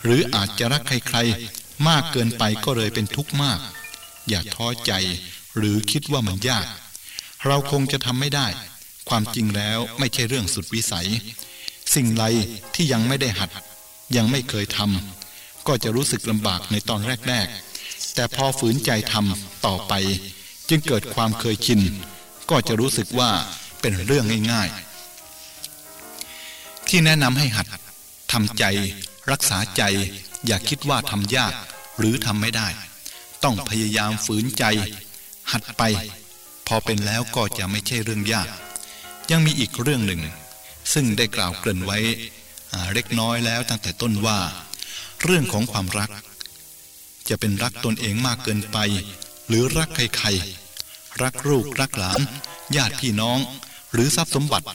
หรืออาจจะรักใครๆ มากเกินไปก็เลยเป็นทุกข์มาก อย่าท้อใจหรือคิดว่ามันยาก เราคงจะทำไม่ได้ ความจริงแล้วไม่ใช่เรื่องสุดวิสัย สิ่งใดที่ยังไม่ได้หัด ยังไม่เคยทำ ก็จะรู้สึกลำบากในตอนแรกๆ แต่พอฝืนใจทำต่อไป จึงเกิดความเคยชิน ก็จะรู้สึกว่าเป็นเรื่องง่ายๆ ที่แนะนำให้หัดทำใจ รักษาใจ อย่าคิดว่าทำยาก หรือทำไม่ได้ ต้องพยายามฝืนใจ หัดไป พอเป็นแล้วก็จะไม่ใช่เรื่องยาก ยังมีอีกเรื่องหนึ่ง ซึ่งได้กล่าวเกริ่นไว้เล็กน้อยแล้วตั้งแต่ต้นว่า เรื่องของความรัก จะเป็นรักตนเองมากเกินไป หรือรักใครๆ รักลูกรักหลาน ญาติพี่น้อง หรือทรัพย์สมบัติ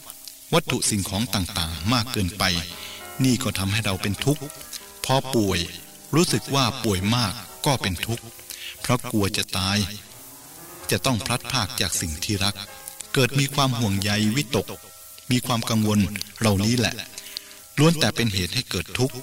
วัตถุสิ่งของต่างๆ มากเกินไป นี่ก็ทำให้เราเป็นทุกข์พอป่วยรู้สึกว่าป่วยมากก็เป็นทุกข์ เพราะกลัวจะตาย จะต้องพลัดพากจากสิ่งที่รัก เกิดมีความห่วงใยวิตก มีความกังวลเหล่านี้แหละล้วนแต่เป็นเหตุให้เกิดทุกข์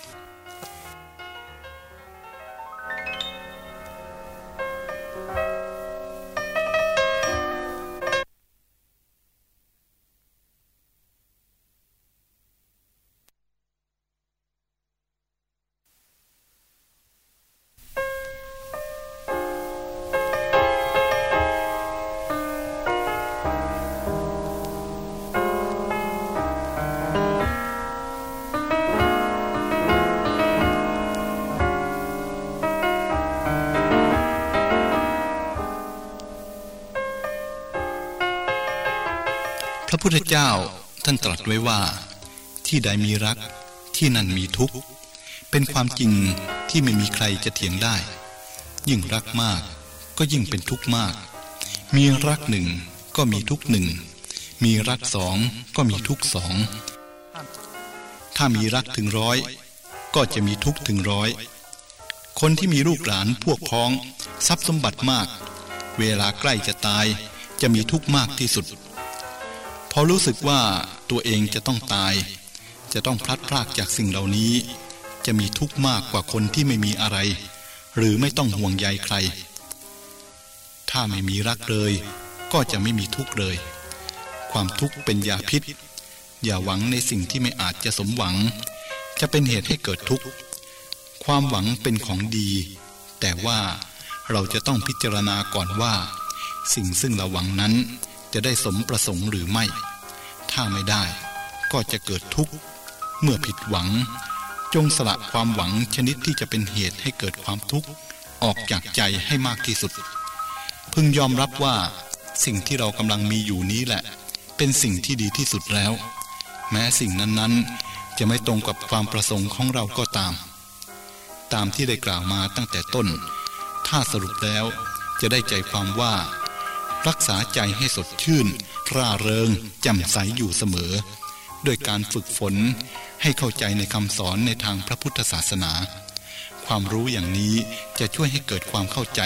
ระพุทธเจ้าท่านตรัสไว้ว่า ที่ใดมีรักที่นั่นมีทุกข์ เป็นความจริงที่ไม่มีใครจะเถียงได้ ยิ่งรักมากก็ยิ่งเป็นทุกข์มาก มีรักหนึ่งก็มีทุกข์หนึ่ง มีรักสองก็มีทุกข์สอง ถ้ามีรักถึงร้อย ก็จะมีทุกข์ถึงร้อยคนที่มีลูกหลานพวกพ้อง ทรัพย์สมบัติมาก เวลาใกล้จะตายจะมีทุกข์มากที่สุด พอรู้สึกว่าตัวเองจะต้องตาย จะต้องพลัดพรากจากสิ่งเหล่านี้ จะมีทุกข์มากกว่าคนที่ไม่มีอะไร หรือไม่ต้องห่วงใยใคร ถ้าไม่มีรักเลย ก็จะไม่มีทุกข์เลย ความทุกข์เป็นยาพิษ อย่าหวังในสิ่งที่ไม่อาจจะสมหวัง จะเป็นเหตุให้เกิดทุกข์ ความหวังเป็นของดี แต่ว่าเราจะต้องพิจารณาก่อนว่า สิ่งซึ่งเราหวังนั้น จะได้สมประสงค์หรือไม่ ถ้าไม่ได้ ก็จะเกิดทุกข์ เมื่อผิดหวัง จงสละความหวังชนิดที่จะเป็นเหตุให้เกิดความทุกข์ ออกจากใจให้มากที่สุด พึงยอมรับว่า สิ่งที่เรากำลังมีอยู่นี้แหละ เป็นสิ่งที่ดีที่สุดแล้ว แม้สิ่งนั้นๆ จะไม่ตรงกับความประสงค์ของเราก็ตาม ตามที่ได้กล่าวมาตั้งแต่ต้น ถ้าสรุปแล้วจะได้ใจความว่า รักษาใจให้สดชื่น ร่าเริงแจ่มใสอยู่เสมอ ด้วยการฝึกฝนให้เข้าใจในคำสอนในทางพระพุทธศาสนา ความรู้อย่างนี้จะช่วยให้เกิดความเข้าใจ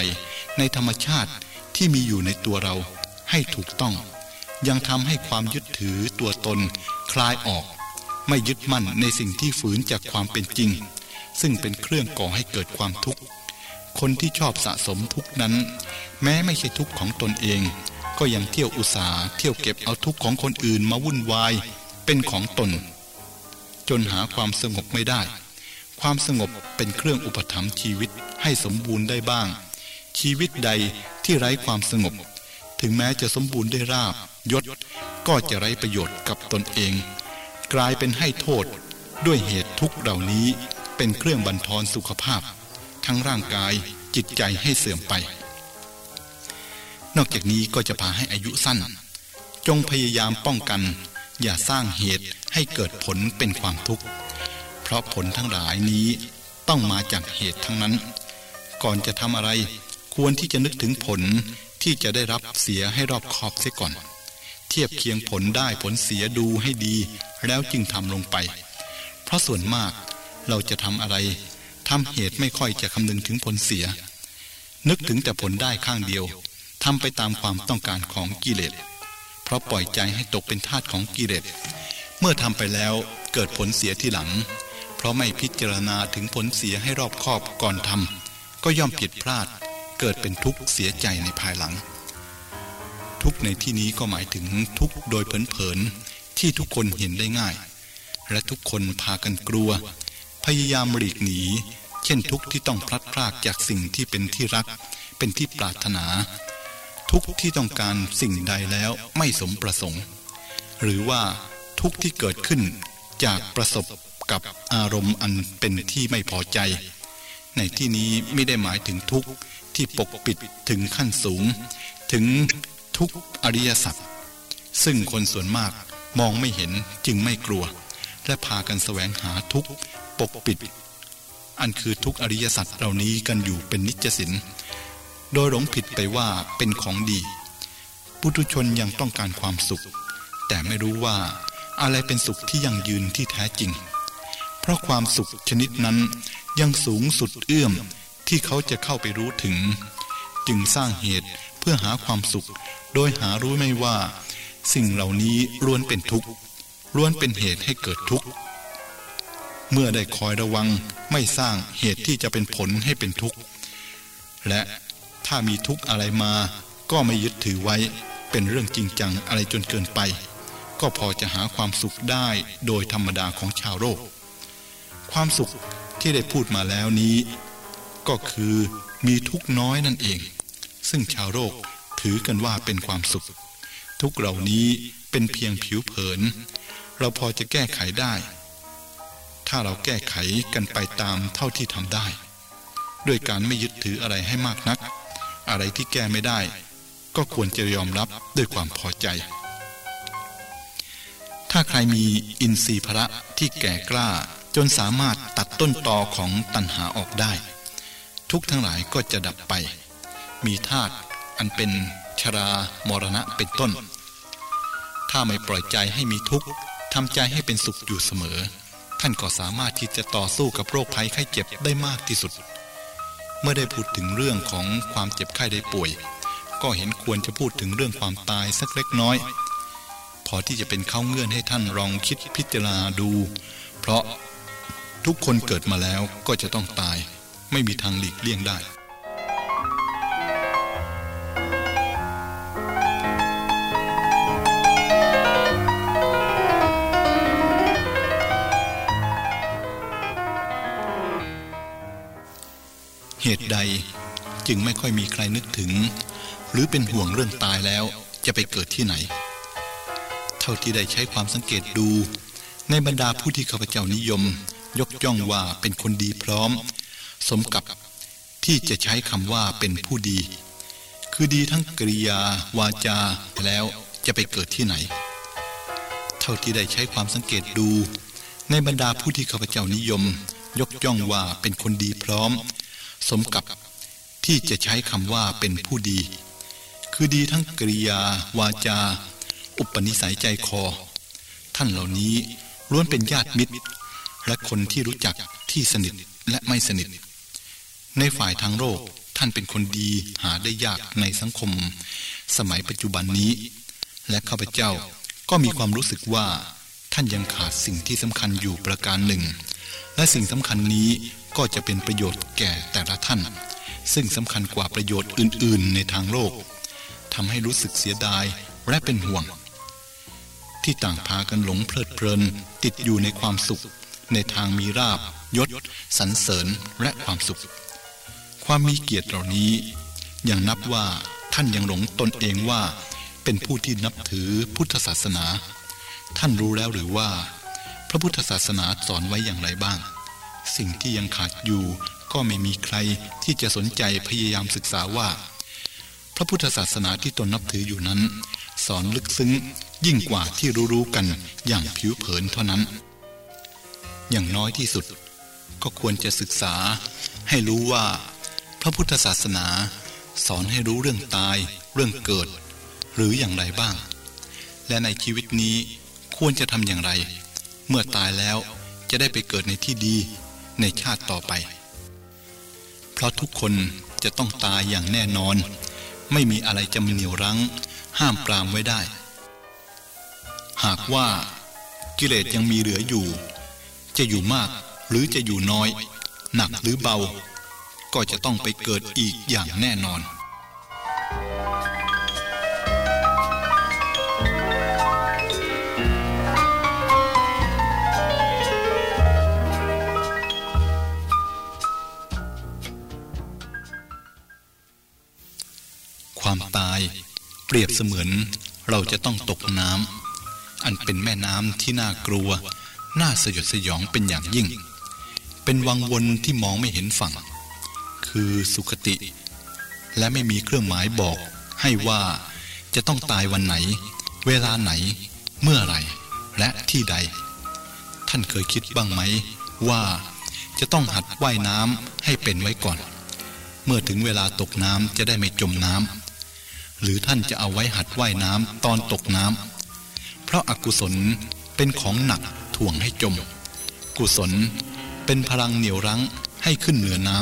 ในธรรมชาติที่มีอยู่ในตัวเราให้ถูกต้อง ยังทำให้ความยึดถือตัวตนคลายออก ไม่ยึดมั่นในสิ่งที่ฝืนจากความเป็นจริง ซึ่งเป็นเครื่องก่อให้เกิดความทุกข์ คนที่ชอบสะสมทุกนั้น แม้ไม่ใช่ทุกของตนเอง ก็ยังเที่ยวอุตสาห์เที่ยวเก็บเอาทุกของคนอื่นมาวุ่นวาย เป็นของตน จนหาความสงบไม่ได้ ความสงบเป็นเครื่องอุปถัมภ์ชีวิตให้สมบูรณ์ได้บ้าง ชีวิตใดที่ไร้ความสงบ ถึงแม้จะสมบูรณ์ได้ราบยศก็จะไร้ประโยชน์กับตนเอง กลายเป็นให้โทษด้วยเหตุทุกเหล่านี้เป็นเครื่องบันทอนสุขภาพ ทั้งร่างกายจิตใจให้เสื่อมไป นอกจากนี้ก็จะพาให้อายุสั้น จงพยายามป้องกัน อย่าสร้างเหตุให้เกิดผลเป็นความทุกข์ เพราะผลทั้งหลายนี้ต้องมาจากเหตุทั้งนั้น ก่อนจะทำอะไรควรที่จะนึกถึงผลที่จะได้รับเสียให้รอบคอบเสียก่อน เทียบเคียงผลได้ผลเสียดูให้ดี แล้วจึงทำลงไป เพราะส่วนมากเราจะทำอะไร ทำเหตุไม่ค่อยจะคำนึงถึงผลเสีย นึกถึงแต่ผลได้ข้างเดียวทำไปตามความต้องการของกิเลสเพราะปล่อยใจให้ตกเป็นทาสของกิเลสเมื่อทำไปแล้วเกิดผลเสียที่หลัง เพราะไม่พิจารณาถึงผลเสียให้รอบคอบก่อนทำก็ย่อมผิดพลาด เกิดเป็นทุกข์เสียใจในภายหลัง ทุกข์ในที่นี้ก็หมายถึงทุกข์โดยเผินๆที่ทุกคนเห็นได้ง่าย และทุกคนพากันกลัว พยายามหลีกหนี เช่นทุกที่ต้องพลัดพรากจากสิ่งที่เป็นที่รัก เป็นที่ปรารถนา ทุกที่ต้องการสิ่งใดแล้วไม่สมประสงค์ หรือว่าทุกที่เกิดขึ้นจากประสบกับอารมณ์อันเป็นที่ไม่พอใจ ในที่นี้ไม่ได้หมายถึงทุกข์ที่ปกปิดถึงขั้นสูง ถึงทุกอริยสัจซึ่งคนส่วนมากมองไม่เห็นจึงไม่กลัว และพากันแสวงหาทุกข ปกปิด อันคือทุกอริยสัจเหล่านี้กันอยู่เป็นนิจสินโดยหลงผิดไปว่าเป็นของดี ปุถุชนยังต้องการความสุข แต่ไม่รู้ว่าอะไรเป็นสุขที่ยั่งยืนที่แท้จริง เพราะความสุขชนิดนั้นยังสูงสุดเอื้อมที่เขาจะเข้าไปรู้ถึง จึงสร้างเหตุเพื่อหาความสุข โดยหารู้ไม่ว่า สิ่งเหล่านี้ล้วนเป็นทุกข์ล้วนเป็นเหตุให้เกิดทุกข์ เมื่อได้คอยระวังไม่สร้างเหตุที่จะเป็นผลให้เป็นทุกข์ และถ้ามีทุกข์อะไรมา ก็ไม่ยึดถือไว้เป็นเรื่องจริงจังอะไรจนเกินไป ก็พอจะหาความสุขได้โดยธรรมดาของชาวโลกความสุขที่ได้พูดมาแล้วนี้ ก็คือมีทุกน้อยนั่นเอง ซึ่งชาวโลกถือกันว่าเป็นความสุข ทุกเหล่านี้เป็นเพียงผิวเผิน เราพอจะแก้ไขได้ ถ้าเราแก้ไขกันไปตามเท่าที่ทำได้ ด้วยการไม่ยึดถืออะไรให้มากนัก อะไรที่แก้ไม่ได้ ก็ควรจะยอมรับด้วยความพอใจ ถ้าใครมีอินทรีย์พระที่แก่กล้าจนสามารถตัดต้นตอของตัณหาออกได้ ทุกทั้งหลายก็จะดับไป มีธาตุอันเป็นชรามรณะเป็นต้น ถ้าไม่ปล่อยใจให้มีทุกข์ทำใจให้เป็นสุขอยู่เสมอ ท่านก็สามารถที่จะต่อสู้กับโรคภัยไข้เจ็บได้มากที่สุด เมื่อได้พูดถึงเรื่องของความเจ็บไข้ได้ป่วย ก็เห็นควรจะพูดถึงเรื่องความตายสักเล็กน้อย พอที่จะเป็นเข้าเงื่อนให้ท่านลองคิดพิจารณาดู เพราะทุกคนเกิดมาแล้วก็จะต้องตาย ไม่มีทางหลีกเลี่ยงได้ เหตุใดจึงไม่ค่อยมีใครนึกถึง หรือเป็นห่วงเรื่องตายแล้วจะไปเกิดที่ไหน เท่าที่ได้ใช้ความสังเกตดู ในบรรดาผู้ที่ข้าพเจ้านิยม ยกย่องว่าเป็นคนดีพร้อม สมกับที่จะใช้คำว่าเป็นผู้ดี คือดีทั้งกริยา วาจาแล้วจะไปเกิดที่ไหน เท่าที่ได้ใช้ความสังเกตดู ในบรรดาผู้ที่ข้าพเจ้านิยม ยกย่องว่าเป็นคนดีพร้อม สมกับที่จะใช้คำว่าเป็นผู้ดี คือดีทั้งกริยา วาจา อุปนิสัยใจคอ ท่านเหล่านี้ล้วนเป็นญาติมิตร และคนที่รู้จักที่สนิทและไม่สนิท ในฝ่ายทางโลกท่านเป็นคนดีหาได้ยากในสังคม สมัยปัจจุบันนี้ และข้าพเจ้าก็มีความรู้สึกว่า ท่านยังขาดสิ่งที่สำคัญอยู่ประการหนึ่ง และสิ่งสำคัญนี้ ก็จะเป็นประโยชน์แก่แต่ละท่าน ซึ่งสำคัญกว่าประโยชน์อื่น ๆ ในทางโลกทำให้รู้สึกเสียดายและเป็นห่วง ที่ต่างพากันหลงเพลิดเพลิน ติดอยู่ในความสุข ในทางมีราบยศสรรเสริญและความสุข ความมีเกียรติเหล่านี้ ยังนับว่าท่านยังหลงตนเองว่า เป็นผู้ที่นับถือพุทธศาสนา ท่านรู้แล้วหรือว่า พระพุทธศาสนาสอนไว้อย่างไรบ้าง สิ่งที่ยังขาดอยู่ ก็ไม่มีใครที่จะสนใจพยายามศึกษาว่า พระพุทธศาสนาที่ตนนับถืออยู่นั้น สอนลึกซึ้งยิ่งกว่าที่รู้ๆกันอย่างผิวเผินเท่านั้น อย่างน้อยที่สุด ก็ควรจะศึกษา ให้รู้ว่า พระพุทธศาสนา สอนให้รู้เรื่องตาย เรื่องเกิด หรืออย่างไรบ้าง และในชีวิตนี้ควรจะทำอย่างไร เมื่อตายแล้วจะได้ไปเกิดในที่ดี ในชาติต่อไป เพราะทุกคนจะต้องตายอย่างแน่นอน ไม่มีอะไรจะมีเหนี่ยวรั้ง ห้ามปรามไว้ได้ หากว่ากิเลสยังมีเหลืออยู่ จะอยู่มากหรือจะอยู่น้อย หนักหรือเบา ก็จะต้องไปเกิดอีกอย่างแน่นอน ความตาย เปรียบเสมือนเราจะต้องตกน้ำอันเป็นแม่น้ำที่น่ากลัว น่าสยดสยองเป็นอย่างยิ่ง เป็นวังวนที่มองไม่เห็นฝั่ง คือสุคติ และไม่มีเครื่องหมายบอกให้ว่าจะต้องตายวันไหน เวลาไหน เมื่อไหร่ และที่ใด ท่านเคยคิดบ้างไหมว่าจะต้องหัดว่ายน้ำให้เป็นไว้ก่อน เมื่อถึงเวลาตกน้ำจะได้ไม่จมน้ำ หรือท่านจะเอาไว้หัดว่ายน้ำตอนตกน้ำเพราะอากุศลเป็นของหนักถ่วงให้จม กุศลเป็นพลังเหนี่ยวรั้งให้ขึ้นเหนือน้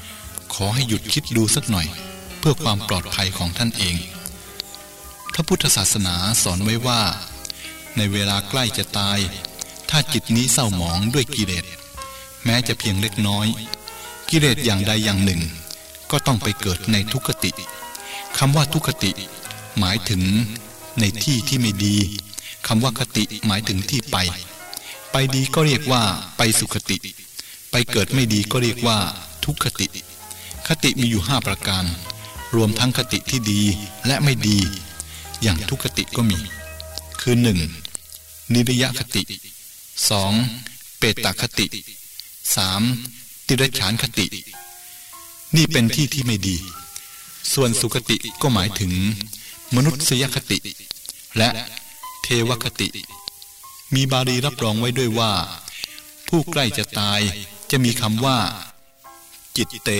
ำขอให้หยุดคิดดูสักหน่อย เพื่อความปลอดภัยของท่านเอง พระพุทธศาสนาสอนไว้ว่า ในเวลาใกล้จะตาย ถ้าจิตนี้เศร้าหมองด้วยกิเลสแม้จะเพียงเล็กน้อย กิเลสอย่างใดอย่างหนึ่ง ก็ต้องไปเกิดในทุกขติคำว่าทุกขติ หมายถึงในที่ที่ไม่ดีคำว่าคติหมายถึงที่ไป ไปดีก็เรียกว่าไปสุขติ ไปเกิดไม่ดีก็เรียกว่า ทุกขติ คติมีอยู่ห้าประการ รวมทั้งคติที่ดีและไม่ดี อย่างทุกขติก็มี คือหนึ่งนิรยคติสองเปตตคติสามติรฉานคติ นี่เป็นที่ที่ไม่ดี ส่วนสุคติก็หมายถึง มนุษยคติ และเทวคติ มีบาลีรับรองไว้ด้วยว่า ผู้ใกล้จะตายจะมีคำว่า จิตเต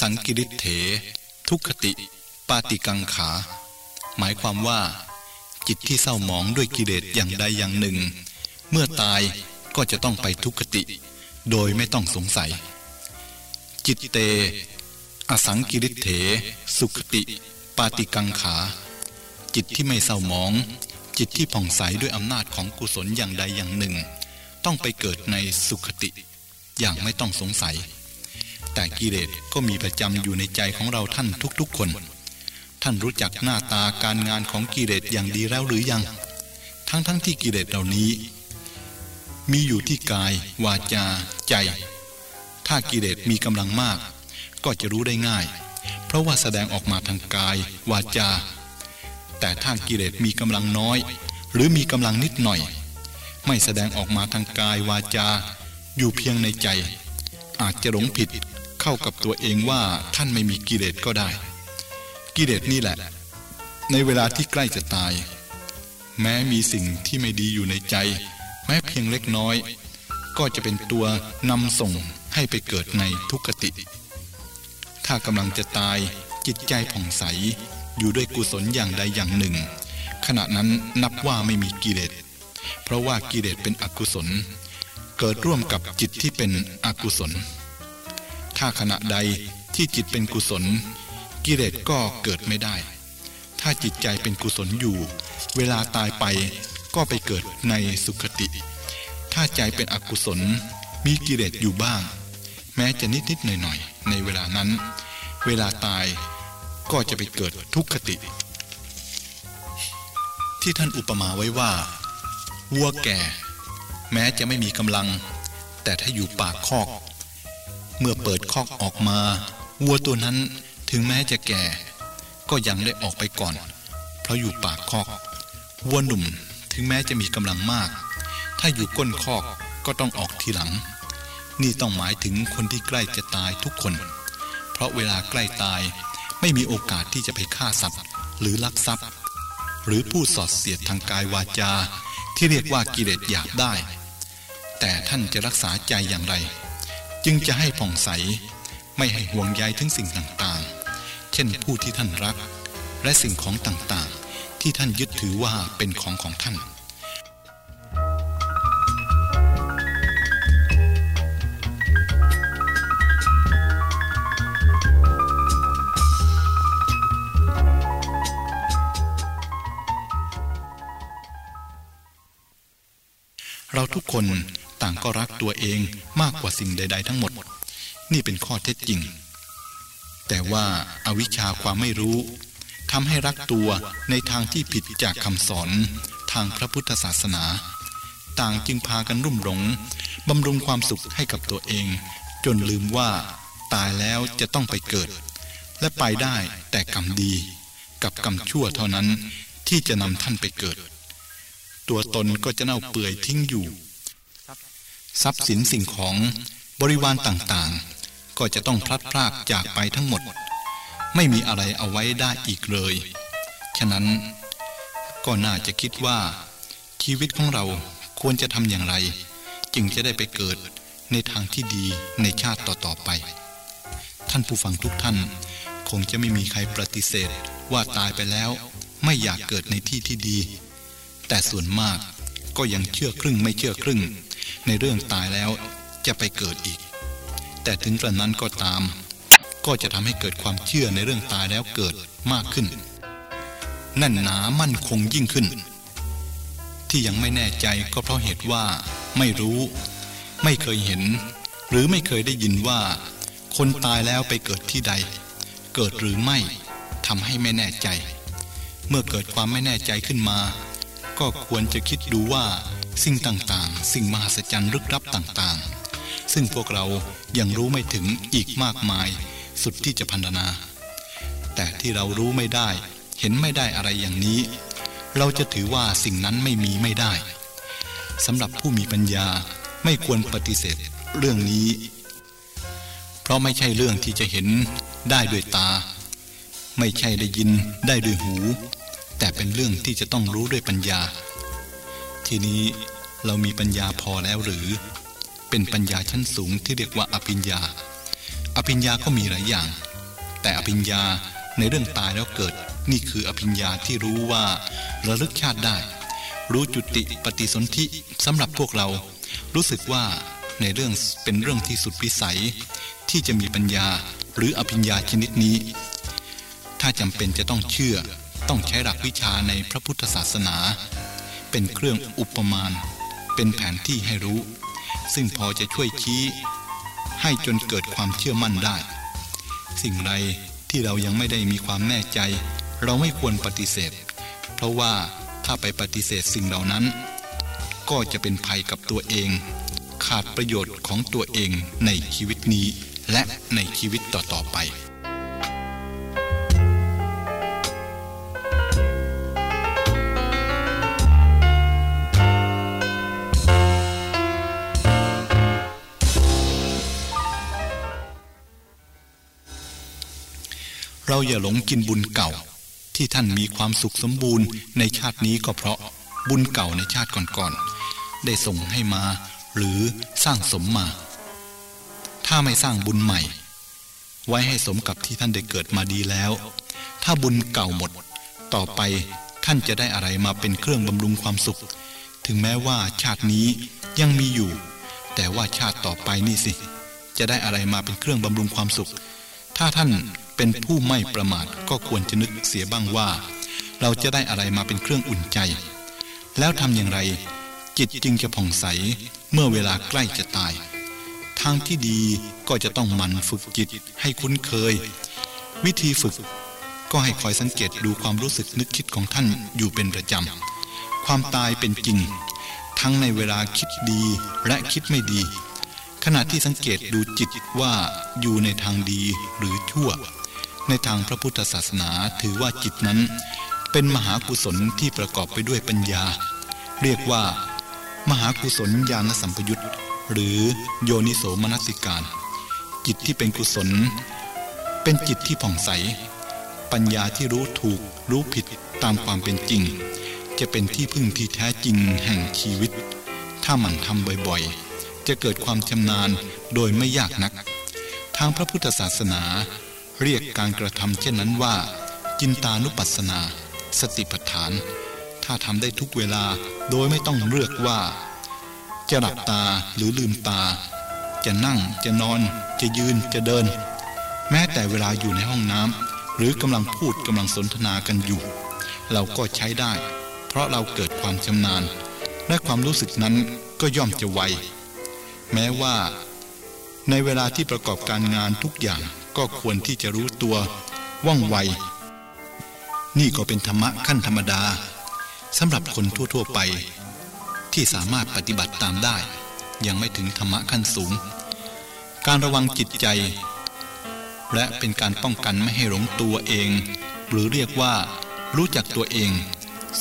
สังกิริเถ ทุกขติ ปาติกังขา หมายความว่า จิตที่เศร้าหมองด้วยกิเลสอย่างใดอย่างหนึ่ง เมื่อตายก็จะต้องไปทุกขติ โดยไม่ต้องสงสัย จิตเต อสังกิริเถ สุขติ ปาติกังขา จิตที่ไม่เศร้าหมอง จิตที่ผ่องใสด้วยอำนาจของกุศลอย่างใดอย่างหนึ่ง ต้องไปเกิดในสุขติ อย่างไม่ต้องสงสัย แต่กิเลสก็มีประจำอยู่ในใจของเราท่านทุกๆคน ท่านรู้จักหน้าตาการงานของกิเลสอย่างดีแล้วหรือยัง ทั้งๆทที่กิเลสเหล่านี้ มีอยู่ที่กาย วาจา ใจ ถ้ากิเลสมีกำลังมาก ก็จะรู้ได้ง่าย เพราะว่าแสดงออกมาทางกาย วาจา แต่ถ้ากิเลสมีกำลังน้อย หรือมีกำลังนิดหน่อย ไม่แสดงออกมาทางกายวาจา อยู่เพียงในใจ อาจจะหลงผิดเข้ากับตัวเองว่าท่านไม่มีกิเลสก็ได้ กิเลสนี่แหละ ในเวลาที่ใกล้จะตาย แม้มีสิ่งที่ไม่ดีอยู่ในใจ แม้เพียงเล็กน้อย ก็จะเป็นตัวนำส่ง ให้ไปเกิดในทุกติ ถ้ากำลังจะตายจิตใจผ่องใสอยู่ด้วยกุศลอย่างใดอย่างหนึ่ง ขณะนั้นนับว่าไม่มีกิเลสเพราะว่ากิเลสเป็นอกุศล เกิดร่วมกับจิตที่เป็นอกุศล ถ้าขณะใดที่จิตเป็นกุศล กิเลสก็เกิดไม่ได้ ถ้าจิตใจเป็นกุศลอยู่ เวลาตายไปก็ไปเกิดในสุขติ ถ้าใจเป็นอกุศลมีกิเลสอยู่บ้าง แม้จะนิดนิดหน่อยหน่อยๆในเวลานั้น เวลาตายก็จะไปเกิดทุกขติ ที่ท่านอุปมาไว้ว่าวัวแก่ แม้จะไม่มีกำลัง แต่ถ้าอยู่ปากคอก เมื่อเปิดคอกออกมาวัวตัวนั้นถึงแม้จะแก่ ก็ยังได้ออกไปก่อน เพราะอยู่ปากคอกวัวหนุ่มถึงแม้จะมีกำลังมาก ถ้าอยู่ก้นคอกก็ต้องออกทีหลัง นี่ต้องหมายถึงคนที่ใกล้จะตายทุกคน เพราะเวลาใกล้ตายไม่มีโอกาสที่จะไปฆ่าสัตว์ หรือลักทรัพย์ หรือพูดสอดเสียดทางกายวาจา ที่เรียกว่ากิเลสหยาบได้ แต่ท่านจะรักษาใจอย่างไร จึงจะให้ผ่องใสไม่ให้ห่วงใยถึงสิ่งต่างๆ เช่นผู้ที่ท่านรัก และสิ่งของต่างๆ ที่ท่านยึดถือว่าเป็นของของท่าน เราทุกคนต่างก็รักตัวเองมากกว่าสิ่งใด ๆ ทั้งหมด นี่เป็นข้อเท็จจริง แต่ว่าอาวิชชาความไม่รู้ทำให้รักตัวในทางที่ผิดจากคำสอนทางพระพุทธศาสนา ต่างจึงพากันรุ่มหลงบำรุงความสุขให้กับตัวเอง จนลืมว่า ตายแล้วจะต้องไปเกิด และไปได้แต่กรรมดี กับกรรมชั่วเท่านั้นที่จะนำท่านไปเกิด ตัวตนก็จะเน่าเปื่อยทิ้งอยู่ ทรัพย์สินสิ่งของบริวารต่างๆ ก็จะต้องพลัดพรากจากไปทั้งหมด ไม่มีอะไรเอาไว้ได้อีกเลย ฉะนั้นก็น่าจะคิดว่าชีวิตของเราควรจะทำอย่างไร จึงจะได้ไปเกิดในทางที่ดีในชาติต่อๆไป ท่านผู้ฟังทุกท่าน คงจะไม่มีใครปฏิเสธว่าตายไปแล้วไม่อยากเกิดในที่ที่ดี แต่ส่วนมากก็ยังเชื่อครึ่งไม่เชื่อครึ่ง ในเรื่องตายแล้วจะไปเกิดอีก แต่ถึงกระนั้นก็ตาม ก็จะทำให้เกิดความเชื่อในเรื่องตายแล้วเกิดมากขึ้นแน่นหนามั่นคงยิ่งขึ้น ที่ยังไม่แน่ใจก็เพราะเหตุว่าไม่รู้ ไม่เคยเห็น หรือไม่เคยได้ยินว่า คนตายแล้วไปเกิดที่ใด เกิดหรือไม่ทำให้ไม่แน่ใจ เมื่อเกิดความไม่แน่ใจขึ้นมา ก็ควรจะคิดดูว่าสิ่งต่างๆ สิ่งมหัศจรรย์ลึกลับต่างๆ ซึ่งพวกเรายังรู้ไม่ถึงอีกมากมาย สุดที่จะพันนา แต่ที่เรารู้ไม่ได้ เห็นไม่ได้อะไรอย่างนี้ เราจะถือว่าสิ่งนั้นไม่มีไม่ได้สำหรับผู้มีปัญญาไม่ควรปฏิเสธเรื่องนี้ เพราะไม่ใช่เรื่องที่จะเห็นได้ด้วยตา ไม่ใช่ได้ยินได้ด้วยหู แต่เป็นเรื่องที่จะต้องรู้ด้วยปัญญา ทีนี้เรามีปัญญาพอแล้วหรือ เป็นปัญญาชั้นสูงที่เรียกว่าอภิญญา อภิญญาก็มีหลายอย่าง แต่อภิญญาในเรื่องตายแล้วเกิดนี่คืออภิญญาที่รู้ว่าระลึกชาติได้ รู้จุติปฏิสนธิสำหรับพวกเรา รู้สึกว่าในเรื่องเป็นเรื่องที่สุดวิสัย ที่จะมีปัญญาหรืออภิญญาชนิดนี้ ถ้าจำเป็นจะต้องเชื่อ ต้องใช้หลักวิชาในพระพุทธศาสนา เป็นเครื่องอุปมาณ เป็นแผนที่ให้รู้ ซึ่งพอจะช่วยชี้ ให้จนเกิดความเชื่อมั่นได้ สิ่งใดที่เรายังไม่ได้มีความแน่ใจ เราไม่ควรปฏิเสธ เพราะว่าถ้าไปปฏิเสธสิ่งเหล่านั้น ก็จะเป็นภัยกับตัวเอง ขาดประโยชน์ของตัวเองในชีวิตนี้และในชีวิตต่อๆไป เราอย่าหลงกินบุญเก่า ที่ท่านมีความสุขสมบูรณ์ในชาตินี้ก็เพราะบุญเก่าในชาติก่อนๆได้ส่งให้มา หรือสร้างสมมา ถ้าไม่สร้างบุญใหม่ ไว้ให้สมกับที่ท่านได้เกิดมาดีแล้ว ถ้าบุญเก่าหมด ต่อไปท่านจะได้อะไรมาเป็นเครื่องบำรุงความสุข ถึงแม้ว่าชาตินี้ยังมีอยู่ แต่ว่าชาติต่อไปนี่สิ จะได้อะไรมาเป็นเครื่องบำรุงความสุข ถ้าท่าน เป็นผู้ไม่ประมาทก็ควรจะนึกเสียบ้างว่า เราจะได้อะไรมาเป็นเครื่องอุ่นใจ แล้วทำอย่างไร จิตจึงจะผ่องใสเมื่อเวลาใกล้จะตาย ทางที่ดีก็จะต้องหมั่นฝึกจิตให้คุ้นเคย วิธีฝึกก็ให้คอยสังเกตดูความรู้สึกนึกคิดของท่านอยู่เป็นประจำ ความตายเป็นจริง ทั้งในเวลาคิดดีและคิดไม่ดี ขณะที่สังเกตดูจิตว่าอยู่ในทางดีหรือชั่ว ในทางพระพุทธศาสนาถือว่าจิตนั้น เป็นมหากุศลที่ประกอบไปด้วยปัญญา เรียกว่า มหากุศลญาณสัมปยุตหรือโยนิโสมนสิการ จิตที่เป็นกุศล เป็นจิตที่ผ่องใส ปัญญาที่รู้ถูกรู้ผิดตามความเป็นจริง จะเป็นที่พึ่งที่แท้จริงแห่งชีวิต ถ้ามันทำบ่อยๆ จะเกิดความชำนาญโดยไม่ยากนัก ทางพระพุทธศาสนา เรียกการกระทำเช่นนั้นว่า จินตานุปัสสนา สติปัฏฐาน ถ้าทำได้ทุกเวลาโดยไม่ต้องเลือกว่า จะหลับตาหรือลืมตา จะนั่งจะนอน จะยืนจะเดิน แม้แต่เวลาอยู่ในห้องน้ำหรือกำลังพูดกำลังสนทนากันอยู่ เราก็ใช้ได้ เพราะเราเกิดความชำนาญ และความรู้สึกนั้นก็ย่อมจะไวแม้ว่าในเวลาที่ประกอบการงานทุกอย่าง ก็ควรที่จะรู้ตัวว่องไว นี่ก็เป็นธรรมะขั้นธรรมดาสำหรับคนทั่วๆไป ที่สามารถปฏิบัติตามได้ ยังไม่ถึงธรรมะขั้นสูง การระวังจิตใจ และเป็นการป้องกันไม่ให้หลงตัวเอง หรือเรียกว่า รู้จักตัวเอง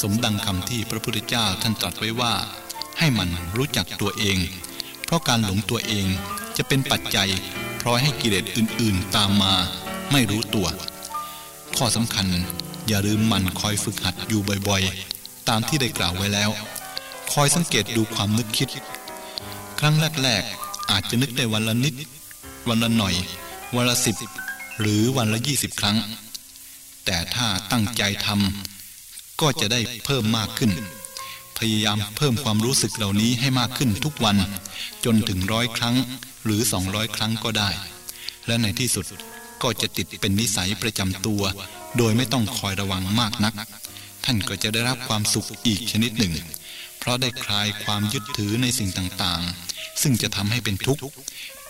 สมดังคำที่พระพุทธเจ้าท่านตรัสไว้ว่า ให้มันรู้จักตัวเอง เพราะการหลงตัวเองจะเป็นปัจจัย พร้อยให้กิเลสอื่นๆ ตามมาไม่รู้ตัว ข้อสำคัญอย่าลืมหมันคอยฝึกหัดอยู่บ่อยๆ ตามที่ได้กล่าวไว้แล้ว คอยสังเกตดูความนึกคิด ครั้งแรกๆอาจจะนึกได้วันละนิด วันละหน่อย วันละสิบหรือวันละยี่สิบครั้ง แต่ถ้าตั้งใจทำก็จะได้เพิ่มมากขึ้น พยายามเพิ่มความรู้สึกเหล่านี้ให้มากขึ้นทุกวัน จนถึงร้อยครั้ง หรือสองร้อยครั้งก็ได้ และในที่สุดก็จะติดเป็นนิสัยประจำตัว โดยไม่ต้องคอยระวังมากนัก ท่านก็จะได้รับความสุขอีกชนิดหนึ่ง เพราะได้คลายความยึดถือในสิ่งต่างๆ ซึ่งจะทำให้เป็นทุกข์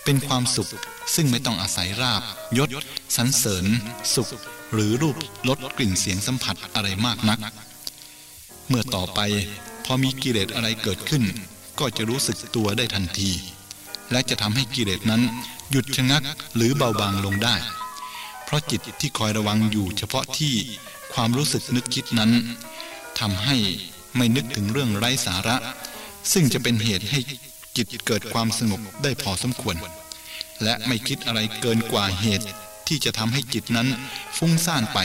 เป็นความสุขซึ่งไม่ต้องอาศัยราบยศสรรเสริญ สุข หรือรูปลดกลิ่นเสียงสัมผัสอะไรมากนัก เมื่อต่อไปพอมีกิเลสอะไรเกิดขึ้น ก็จะรู้สึกตัวได้ทันที และจะทำให้กิเลสนั้น หยุดชะงักหรือเบาบางลงได้ เพราะจิตที่คอยระวังอยู่เฉพาะที่ความรู้สึกนึกคิดนั้นทำให้ไม่นึกถึงเรื่องไร้สาระ ซึ่งจะเป็นเหตุให้จิตเกิดความสงบได้พอสมควร และไม่คิดอะไรเกินกว่าเหตุที่จะทำให้จิตนั้นฟุ้งซ่านไป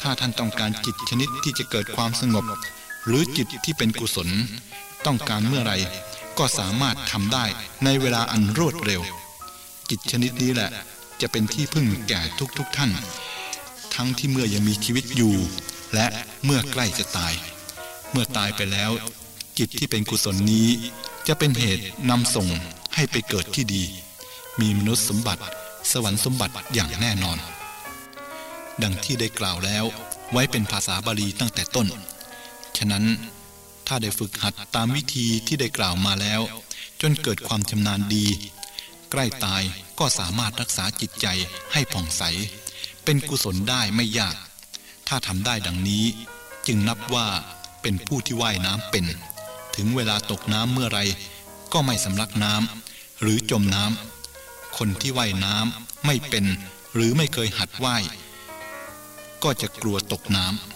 ถ้าท่านต้องการจิตชนิดที่จะเกิดความสงบ หรือจิตที่เป็นกุศล ต้องการเมื่อไร ก็สามารถทำได้ในเวลาอันรวดเร็วจิตชนิดนี้แหละ จะเป็นที่พึ่งแก่ทุกๆทท่าน ทั้งที่เมื่อยังมีชีวิตอยู่ และเมื่อใกล้จะตาย เมื่อตายไปแล้วจิตที่เป็นกุศลนี้ จะเป็นเหตุนำส่งให้ไปเกิดที่ดี มีมนุษย์สมบัติ สวรรค์สมบัติอย่างแน่นอน ดังที่ได้กล่าวแล้วไว้เป็นภาษาบาลีตั้งแต่ต้น ฉะนั้น ถ้าได้ฝึกหัดตามวิธีที่ได้กล่าวมาแล้ว จนเกิดความชำนาญดี ใกล้ตายก็สามารถรักษาจิตใจให้ผ่องใส เป็นกุศลได้ไม่ยาก ถ้าทำได้ดังนี้ จึงนับว่าเป็นผู้ที่ว่ายน้ำเป็น ถึงเวลาตกน้ำเมื่อไร ก็ไม่สำลักน้ำหรือจมน้ำคนที่ว่ายน้ำไม่เป็น หรือไม่เคยหัดว่ายก็จะกลัวตกน้ำ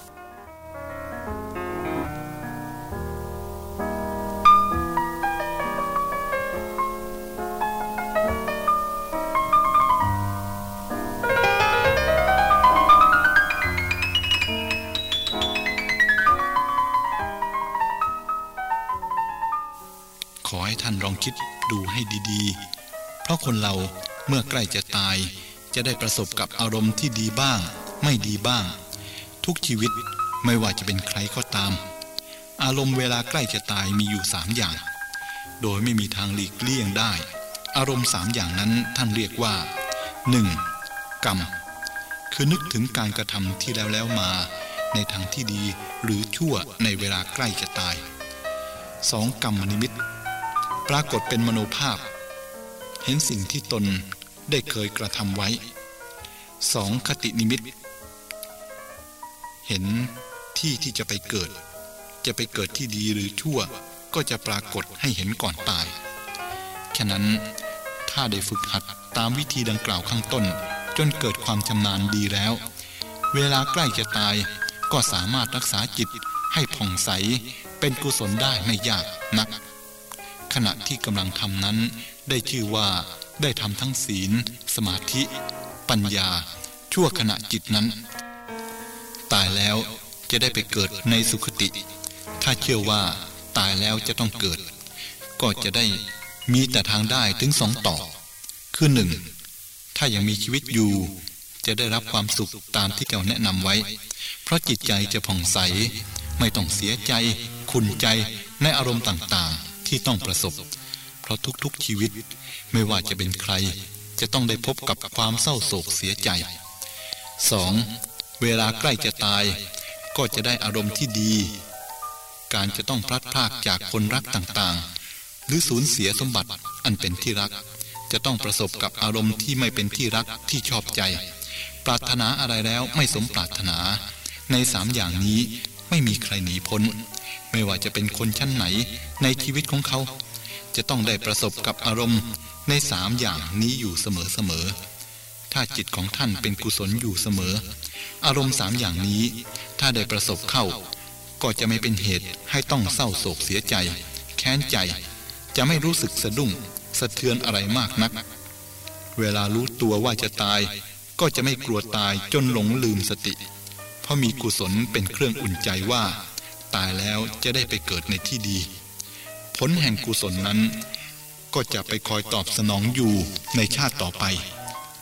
านลองคิดดูให้ดีๆ เพราะคนเราเมื่อใกล้จะตาย จะได้ประสบกับอารมณ์ที่ดีบ้าง ไม่ดีบ้าง ทุกชีวิตไม่ว่าจะเป็นใครก็ตาม อารมณ์เวลาใกล้จะตายมีอยู่สามอย่าง โดยไม่มีทางหลีกเลี่ยงได้ อารมณ์สามอย่างนั้นท่านเรียกว่า 1. กรรม คือนึกถึงการกระทำที่แล้วแล้วมา ในทางที่ดีหรือชั่วในเวลาใกล้จะตาย 2. กรรมนิมิต ปรากฏเป็นมโนภาพ เห็นสิ่งที่ตนได้เคยกระทำไว้ 2. คตินิมิต เห็นที่ที่จะไปเกิด จะไปเกิดที่ดีหรือชั่วก็จะปรากฏให้เห็นก่อนตาย ฉะนั้นถ้าได้ฝึกหัดตามวิธีดังกล่าวข้างต้น จนเกิดความชำนาญดีแล้ว เวลาใกล้จะตายก็สามารถรักษาจิตให้ผ่องใสเป็นกุศลได้ไม่ยากนัก ขณะที่กำลังทำนั้น ได้ชื่อว่าได้ทำทั้งศีล สมาธิ ปัญญา ชั่วขณะจิตนั้น ตายแล้วจะได้ไปเกิดในสุคติ ถ้าเชื่อว่าตายแล้วจะต้องเกิด ก็จะได้มีแต่ทางได้ถึงสองต่อ คือหนึ่งถ้ายังมีชีวิตอยู่ จะได้รับความสุขตามที่เก่าแนะนำไว้ เพราะจิตใจจะผ่องใส ไม่ต้องเสียใจ ขุนใจในอารมณ์ต่าง ที่ต้องประสบ เพราะทุกๆชีวิตไม่ว่าจะเป็นใคร จะต้องได้พบกับความเศร้าโศกเสียใจ 2. เวลาใกล้จะตาย ก็จะได้อารมณ์ที่ดี การจะต้องพลัดพรากจากคนรักต่างๆ หรือสูญเสียสมบัติอันเป็นที่รัก จะต้องประสบกับอารมณ์ที่ไม่เป็นที่รักที่ชอบใจ ปรารถนาอะไรแล้วไม่สมปรารถนา ในสามอย่างนี้ไม่มีใครหนีพ้น ไม่ว่าจะเป็นคนชั้นไหนในชีวิตของเขา จะต้องได้ประสบกับอารมณ์ในสามอย่างนี้อยู่เสมอๆถ้าจิตของท่านเป็นกุศลอยู่เสมอ อารมณ์สามอย่างนี้ ถ้าได้ประสบเข้า ก็จะไม่เป็นเหตุให้ต้องเศร้าโศกเสียใจ แค้นใจ จะไม่รู้สึกสะดุ้ง สะเทือนอะไรมากนัก เวลารู้ตัวว่าจะตาย ก็จะไม่กลัวตายจนหลงลืมสติ เพราะมีกุศลเป็นเครื่องอุ่นใจว่า ตายแล้วจะได้ไปเกิดในที่ดี ผลแห่งกุศลนั้น ก็จะไปคอยตอบสนองอยู่ในชาติต่อไป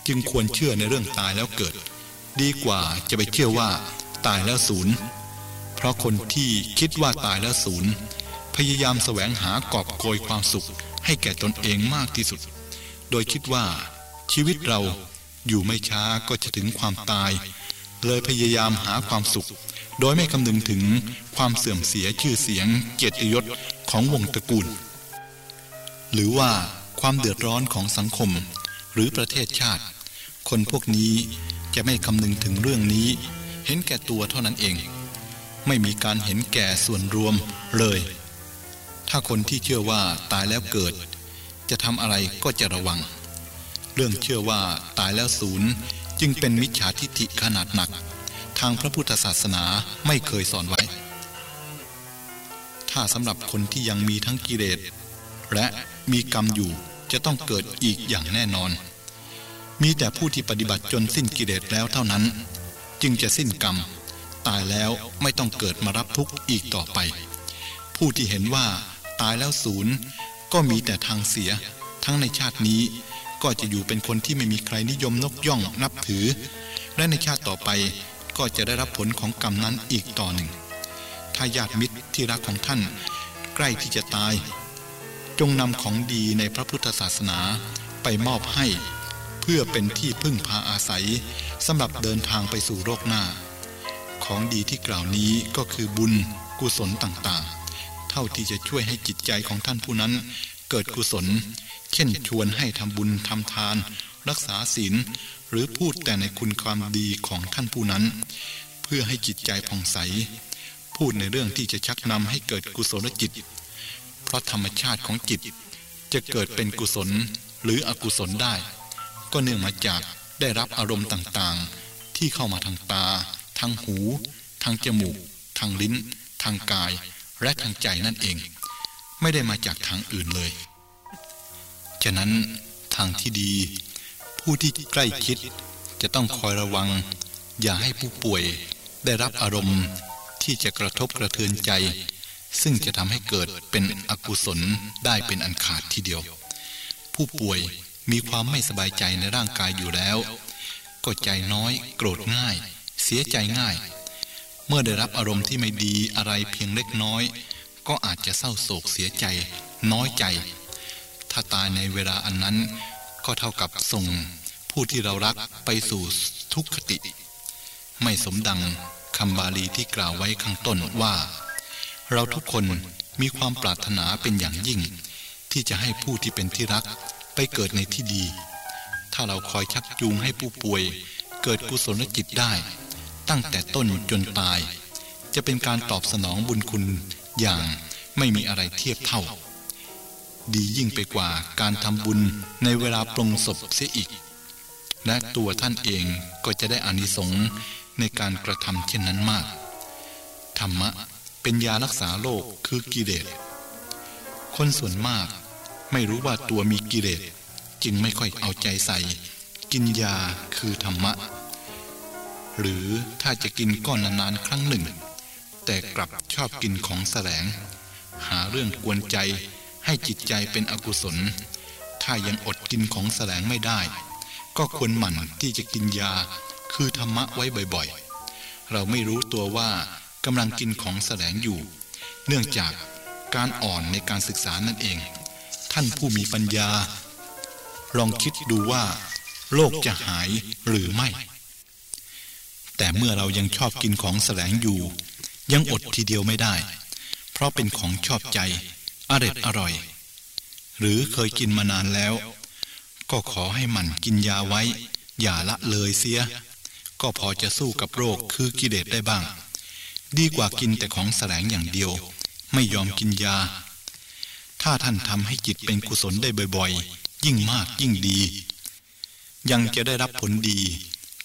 จึงควรเชื่อในเรื่องตายแล้วเกิด ดีกว่าจะไปเชื่อว่า ตายแล้วศูนย์เพราะคนที่คิดว่าตายแล้วศูนย์พยายามแสวงหากอบโกยความสุขให้แก่ตนเองมากที่สุด โดยคิดว่า ชีวิตเราอยู่ไม่ช้าก็จะถึงความตาย เลยพยายามหาความสุข โดยไม่คำนึงถึงความเสื่อมเสียชื่อเสียง เกียรติยศของวงตระกูล หรือว่าความเดือดร้อนของสังคมหรือประเทศชาติ คนพวกนี้จะไม่คำนึงถึงเรื่องนี้ เห็นแก่ตัวเท่านั้นเอง ไม่มีการเห็นแก่ส่วนรวมเลย ถ้าคนที่เชื่อว่าตายแล้วเกิด จะทำอะไรก็จะระวัง เรื่องเชื่อว่าตายแล้วศูนย์จึงเป็นมิจฉาทิฐิขนาดหนัก ทางพระพุทธศาสนาไม่เคยสอนไว้ ถ้าสำหรับคนที่ยังมีทั้งกิเลสและมีกรรมอยู่จะต้องเกิดอีกอย่างแน่นอน มีแต่ผู้ที่ปฏิบัติจนสิ้นกิเลสแล้วเท่านั้น จึงจะสิ้นกรรม ตายแล้วไม่ต้องเกิดมารับทุกข์อีกต่อไป ผู้ที่เห็นว่าตายแล้วศูนย์ก็มีแต่ทางเสีย ทั้งในชาตินี้ก็จะอยู่เป็นคนที่ไม่มีใครนิยมนกย่องนับถือ และในชาติต่อไป ก็จะได้รับผลของกรรมนั้นอีกต่อหนึ่ง ถ้าญาติมิตรที่รักของท่าน ใกล้ที่จะตาย จงนำของดีในพระพุทธศาสนาไปมอบให้ เพื่อเป็นที่พึ่งพาอาศัยสำหรับเดินทางไปสู่โลกหน้า ของดีที่กล่าวนี้ก็คือบุญกุศลต่างๆ เท่าที่จะช่วยให้จิตใจของท่านผู้นั้น เกิดกุศล เช่นชวนให้ทำบุญทำทาน รักษาศีล หรือพูดแต่ในคุณความดีของท่านผู้นั้น เพื่อให้จิตใจผ่องใส พูดในเรื่องที่จะชักนำให้เกิดกุศลจิต เพราะธรรมชาติของจิต จะเกิดเป็นกุศลหรืออกุศลได้ ก็เนื่องมาจากได้รับอารมณ์ต่างๆ ที่เข้ามาทางตา ทางหู ทางจมูก ทางลิ้น ทางกาย และทางใจนั่นเอง ไม่ได้มาจากทางอื่นเลย ฉะนั้นทางที่ดี ผู้ที่ใกล้ชิด จะต้องคอยระวัง อย่าให้ผู้ป่วยได้รับอารมณ์ที่จะกระทบกระเทือนใจ ซึ่งจะทำให้เกิดเป็นอกุศลได้เป็นอันขาดทีเดียว ผู้ป่วยมีความไม่สบายใจในร่างกายอยู่แล้ว ก็ใจน้อยโกรธง่าย เสียใจง่าย เมื่อได้รับอารมณ์ที่ไม่ดีอะไรเพียงเล็กน้อย ก็อาจจะเศร้าโศกเสียใจ น้อยใจ ถ้าตายในเวลาอันนั้น ก็เท่ากับส่งผู้ที่เรารักไปสู่ทุกขติ ไม่สมดังคำบาลีที่กล่าวไว้ข้างต้นว่า เราทุกคนมีความปรารถนาเป็นอย่างยิ่ง ที่จะให้ผู้ที่เป็นที่รักไปเกิดในที่ดี ถ้าเราคอยชักจูงให้ผู้ป่วย เกิดกุศลจิตได้ ตั้งแต่ต้นจนตาย จะเป็นการตอบสนองบุญคุณอย่างไม่มีอะไรเทียบเท่า ดียิ่งไปกว่าการทำบุญในเวลาปรงศพเสียอีก และตัวท่านเองก็จะได้อานิสงส์ในการกระทำเช่นนั้นมาก ธรรมะเป็นยารักษาโรคคือกิเลสคนส่วนมากไม่รู้ว่าตัวมีกิเลสจึงไม่ค่อยเอาใจใส่ กินยาคือธรรมะ หรือถ้าจะกินก้อนนานๆครั้งหนึ่ง แต่กลับชอบกินของแสลง หาเรื่องกวนใจ ให้จิตใจเป็นอกุศล ถ้ายังอดกินของแสลงไม่ได้ ก็ควรหมั่นที่จะกินยา คือธรรมะไว้บ่อยๆ เราไม่รู้ตัวว่ากำลังกินของแสลงอยู่ เนื่องจากการอ่อนในการศึกษานั่นเอง ท่านผู้มีปัญญา ลองคิดดูว่า โลกจะหายหรือไม่ แต่เมื่อเรายังชอบกินของแสลงอยู่ ยังอดทีเดียวไม่ได้ เพราะเป็นของชอบใจ อร็ดอร่อย หรือเคยกินมานานแล้ว ก็ขอให้มันกินยาไว้ อย่าละเลยเสีย ก็พอจะสู้กับโรคคือกิเลสได้บ้าง ดีกว่ากินแต่ของแสลงอย่างเดียว ไม่ยอมกินยา ถ้าท่านทำให้จิตเป็นกุศลได้บ่อยๆ ยิ่งมากยิ่งดี ยังจะได้รับผลดี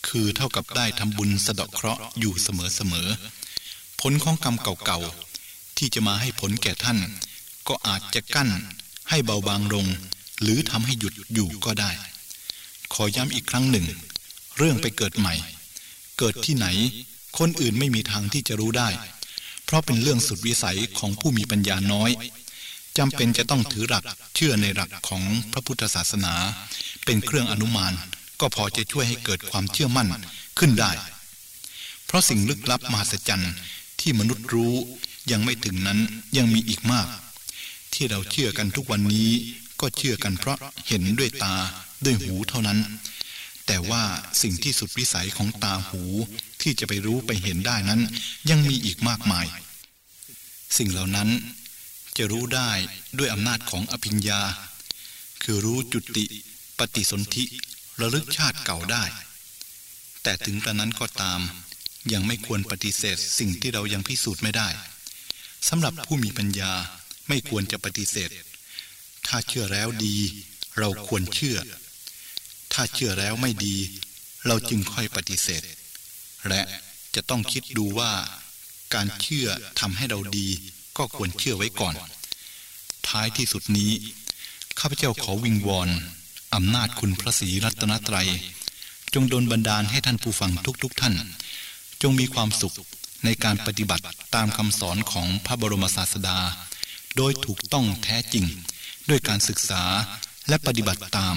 คือเท่ากับได้ทำบุญสะเดาะเคราะห์อยู่เสมอๆผลของกรรมเก่าๆที่จะมาให้ผลแก่ท่าน ก็อาจจะกั้นให้เบาบางลง หรือทำให้หยุดอยู่ก็ได้ ขอย้ำอีกครั้งหนึ่ง เรื่องไปเกิดใหม่ เกิดที่ไหน คนอื่นไม่มีทางที่จะรู้ได้ เพราะเป็นเรื่องสุดวิสัยของผู้มีปัญญาน้อยจำเป็นจะต้องถือหลักเชื่อในหลักของพระพุทธศาสนา เป็นเครื่องอนุมานก็พอจะช่วยให้เกิดความเชื่อมั่นขึ้นได้ เพราะสิ่งลึกลับมหัศจรรย์ที่มนุษย์รู้ยังไม่ถึงนั้นยังมีอีกมาก ที่เราเชื่อกันทุกวันนี้ ก็เชื่อกันเพราะเห็นด้วยตาด้วยหูเท่านั้น แต่ว่าสิ่งที่สุดวิสัยของตาหูที่จะไปรู้ไปเห็นได้นั้น ยังมีอีกมากมาย สิ่งเหล่านั้นจะรู้ได้ด้วยอำนาจของอภิญญา คือรู้จุติปฏิสนธิระลึกชาติเก่าได้ แต่ถึงกระนั้นก็ตาม ยังไม่ควรปฏิเสธสิ่งที่เรายังพิสูจน์ไม่ได้สำหรับผู้มีปัญญา ไม่ควรจะปฏิเสธ ถ้าเชื่อแล้วดี เราควรเชื่อ ถ้าเชื่อแล้วไม่ดี เราจึงค่อยปฏิเสธ และจะต้องคิดดูว่า การเชื่อทำให้เราดี ก็ควรเชื่อไว้ก่อน ท้ายที่สุดนี้ ข้าพเจ้าขอวิงวอนอำนาจคุณพระศรีรัตนตรัย จงดลบันดาลให้ท่านผู้ฟังทุกๆทท่าน จงมีความสุขในการปฏิบัติตามคำสอนของพระบรมศาสดา โดยถูกต้องแท้จริง ด้วยการศึกษาและปฏิบัติตาม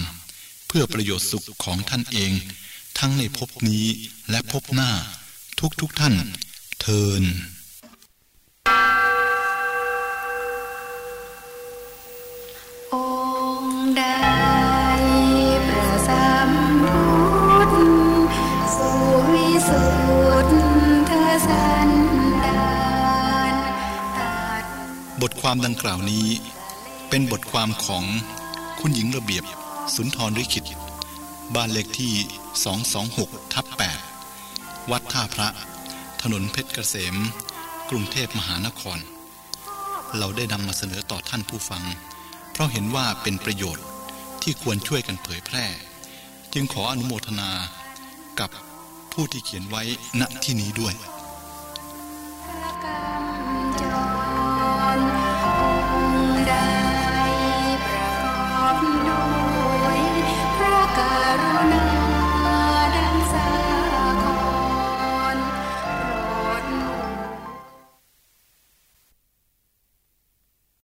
เพื่อประโยชน์สุขของท่านเอง ทั้งในภพนี้และภพหน้า ทุกๆทท่าน เทิน you ทความดังกล่าวนี้ เป็นบทความของคุณหญิงระเบียบ สุนทรริขิต บ้านเลขที่ 226 ทับ 8 วัดท่าพระ ถนนเพชรเกษม กรุงเทพมหานคร เราได้นำมาเสนอต่อท่านผู้ฟัง เพราะเห็นว่าเป็นประโยชน์ที่ควรช่วยกันเผยแพร่ จึงขออนุโมทนากับผู้ที่เขียนไว้ณที่นี้ด้วยกรรม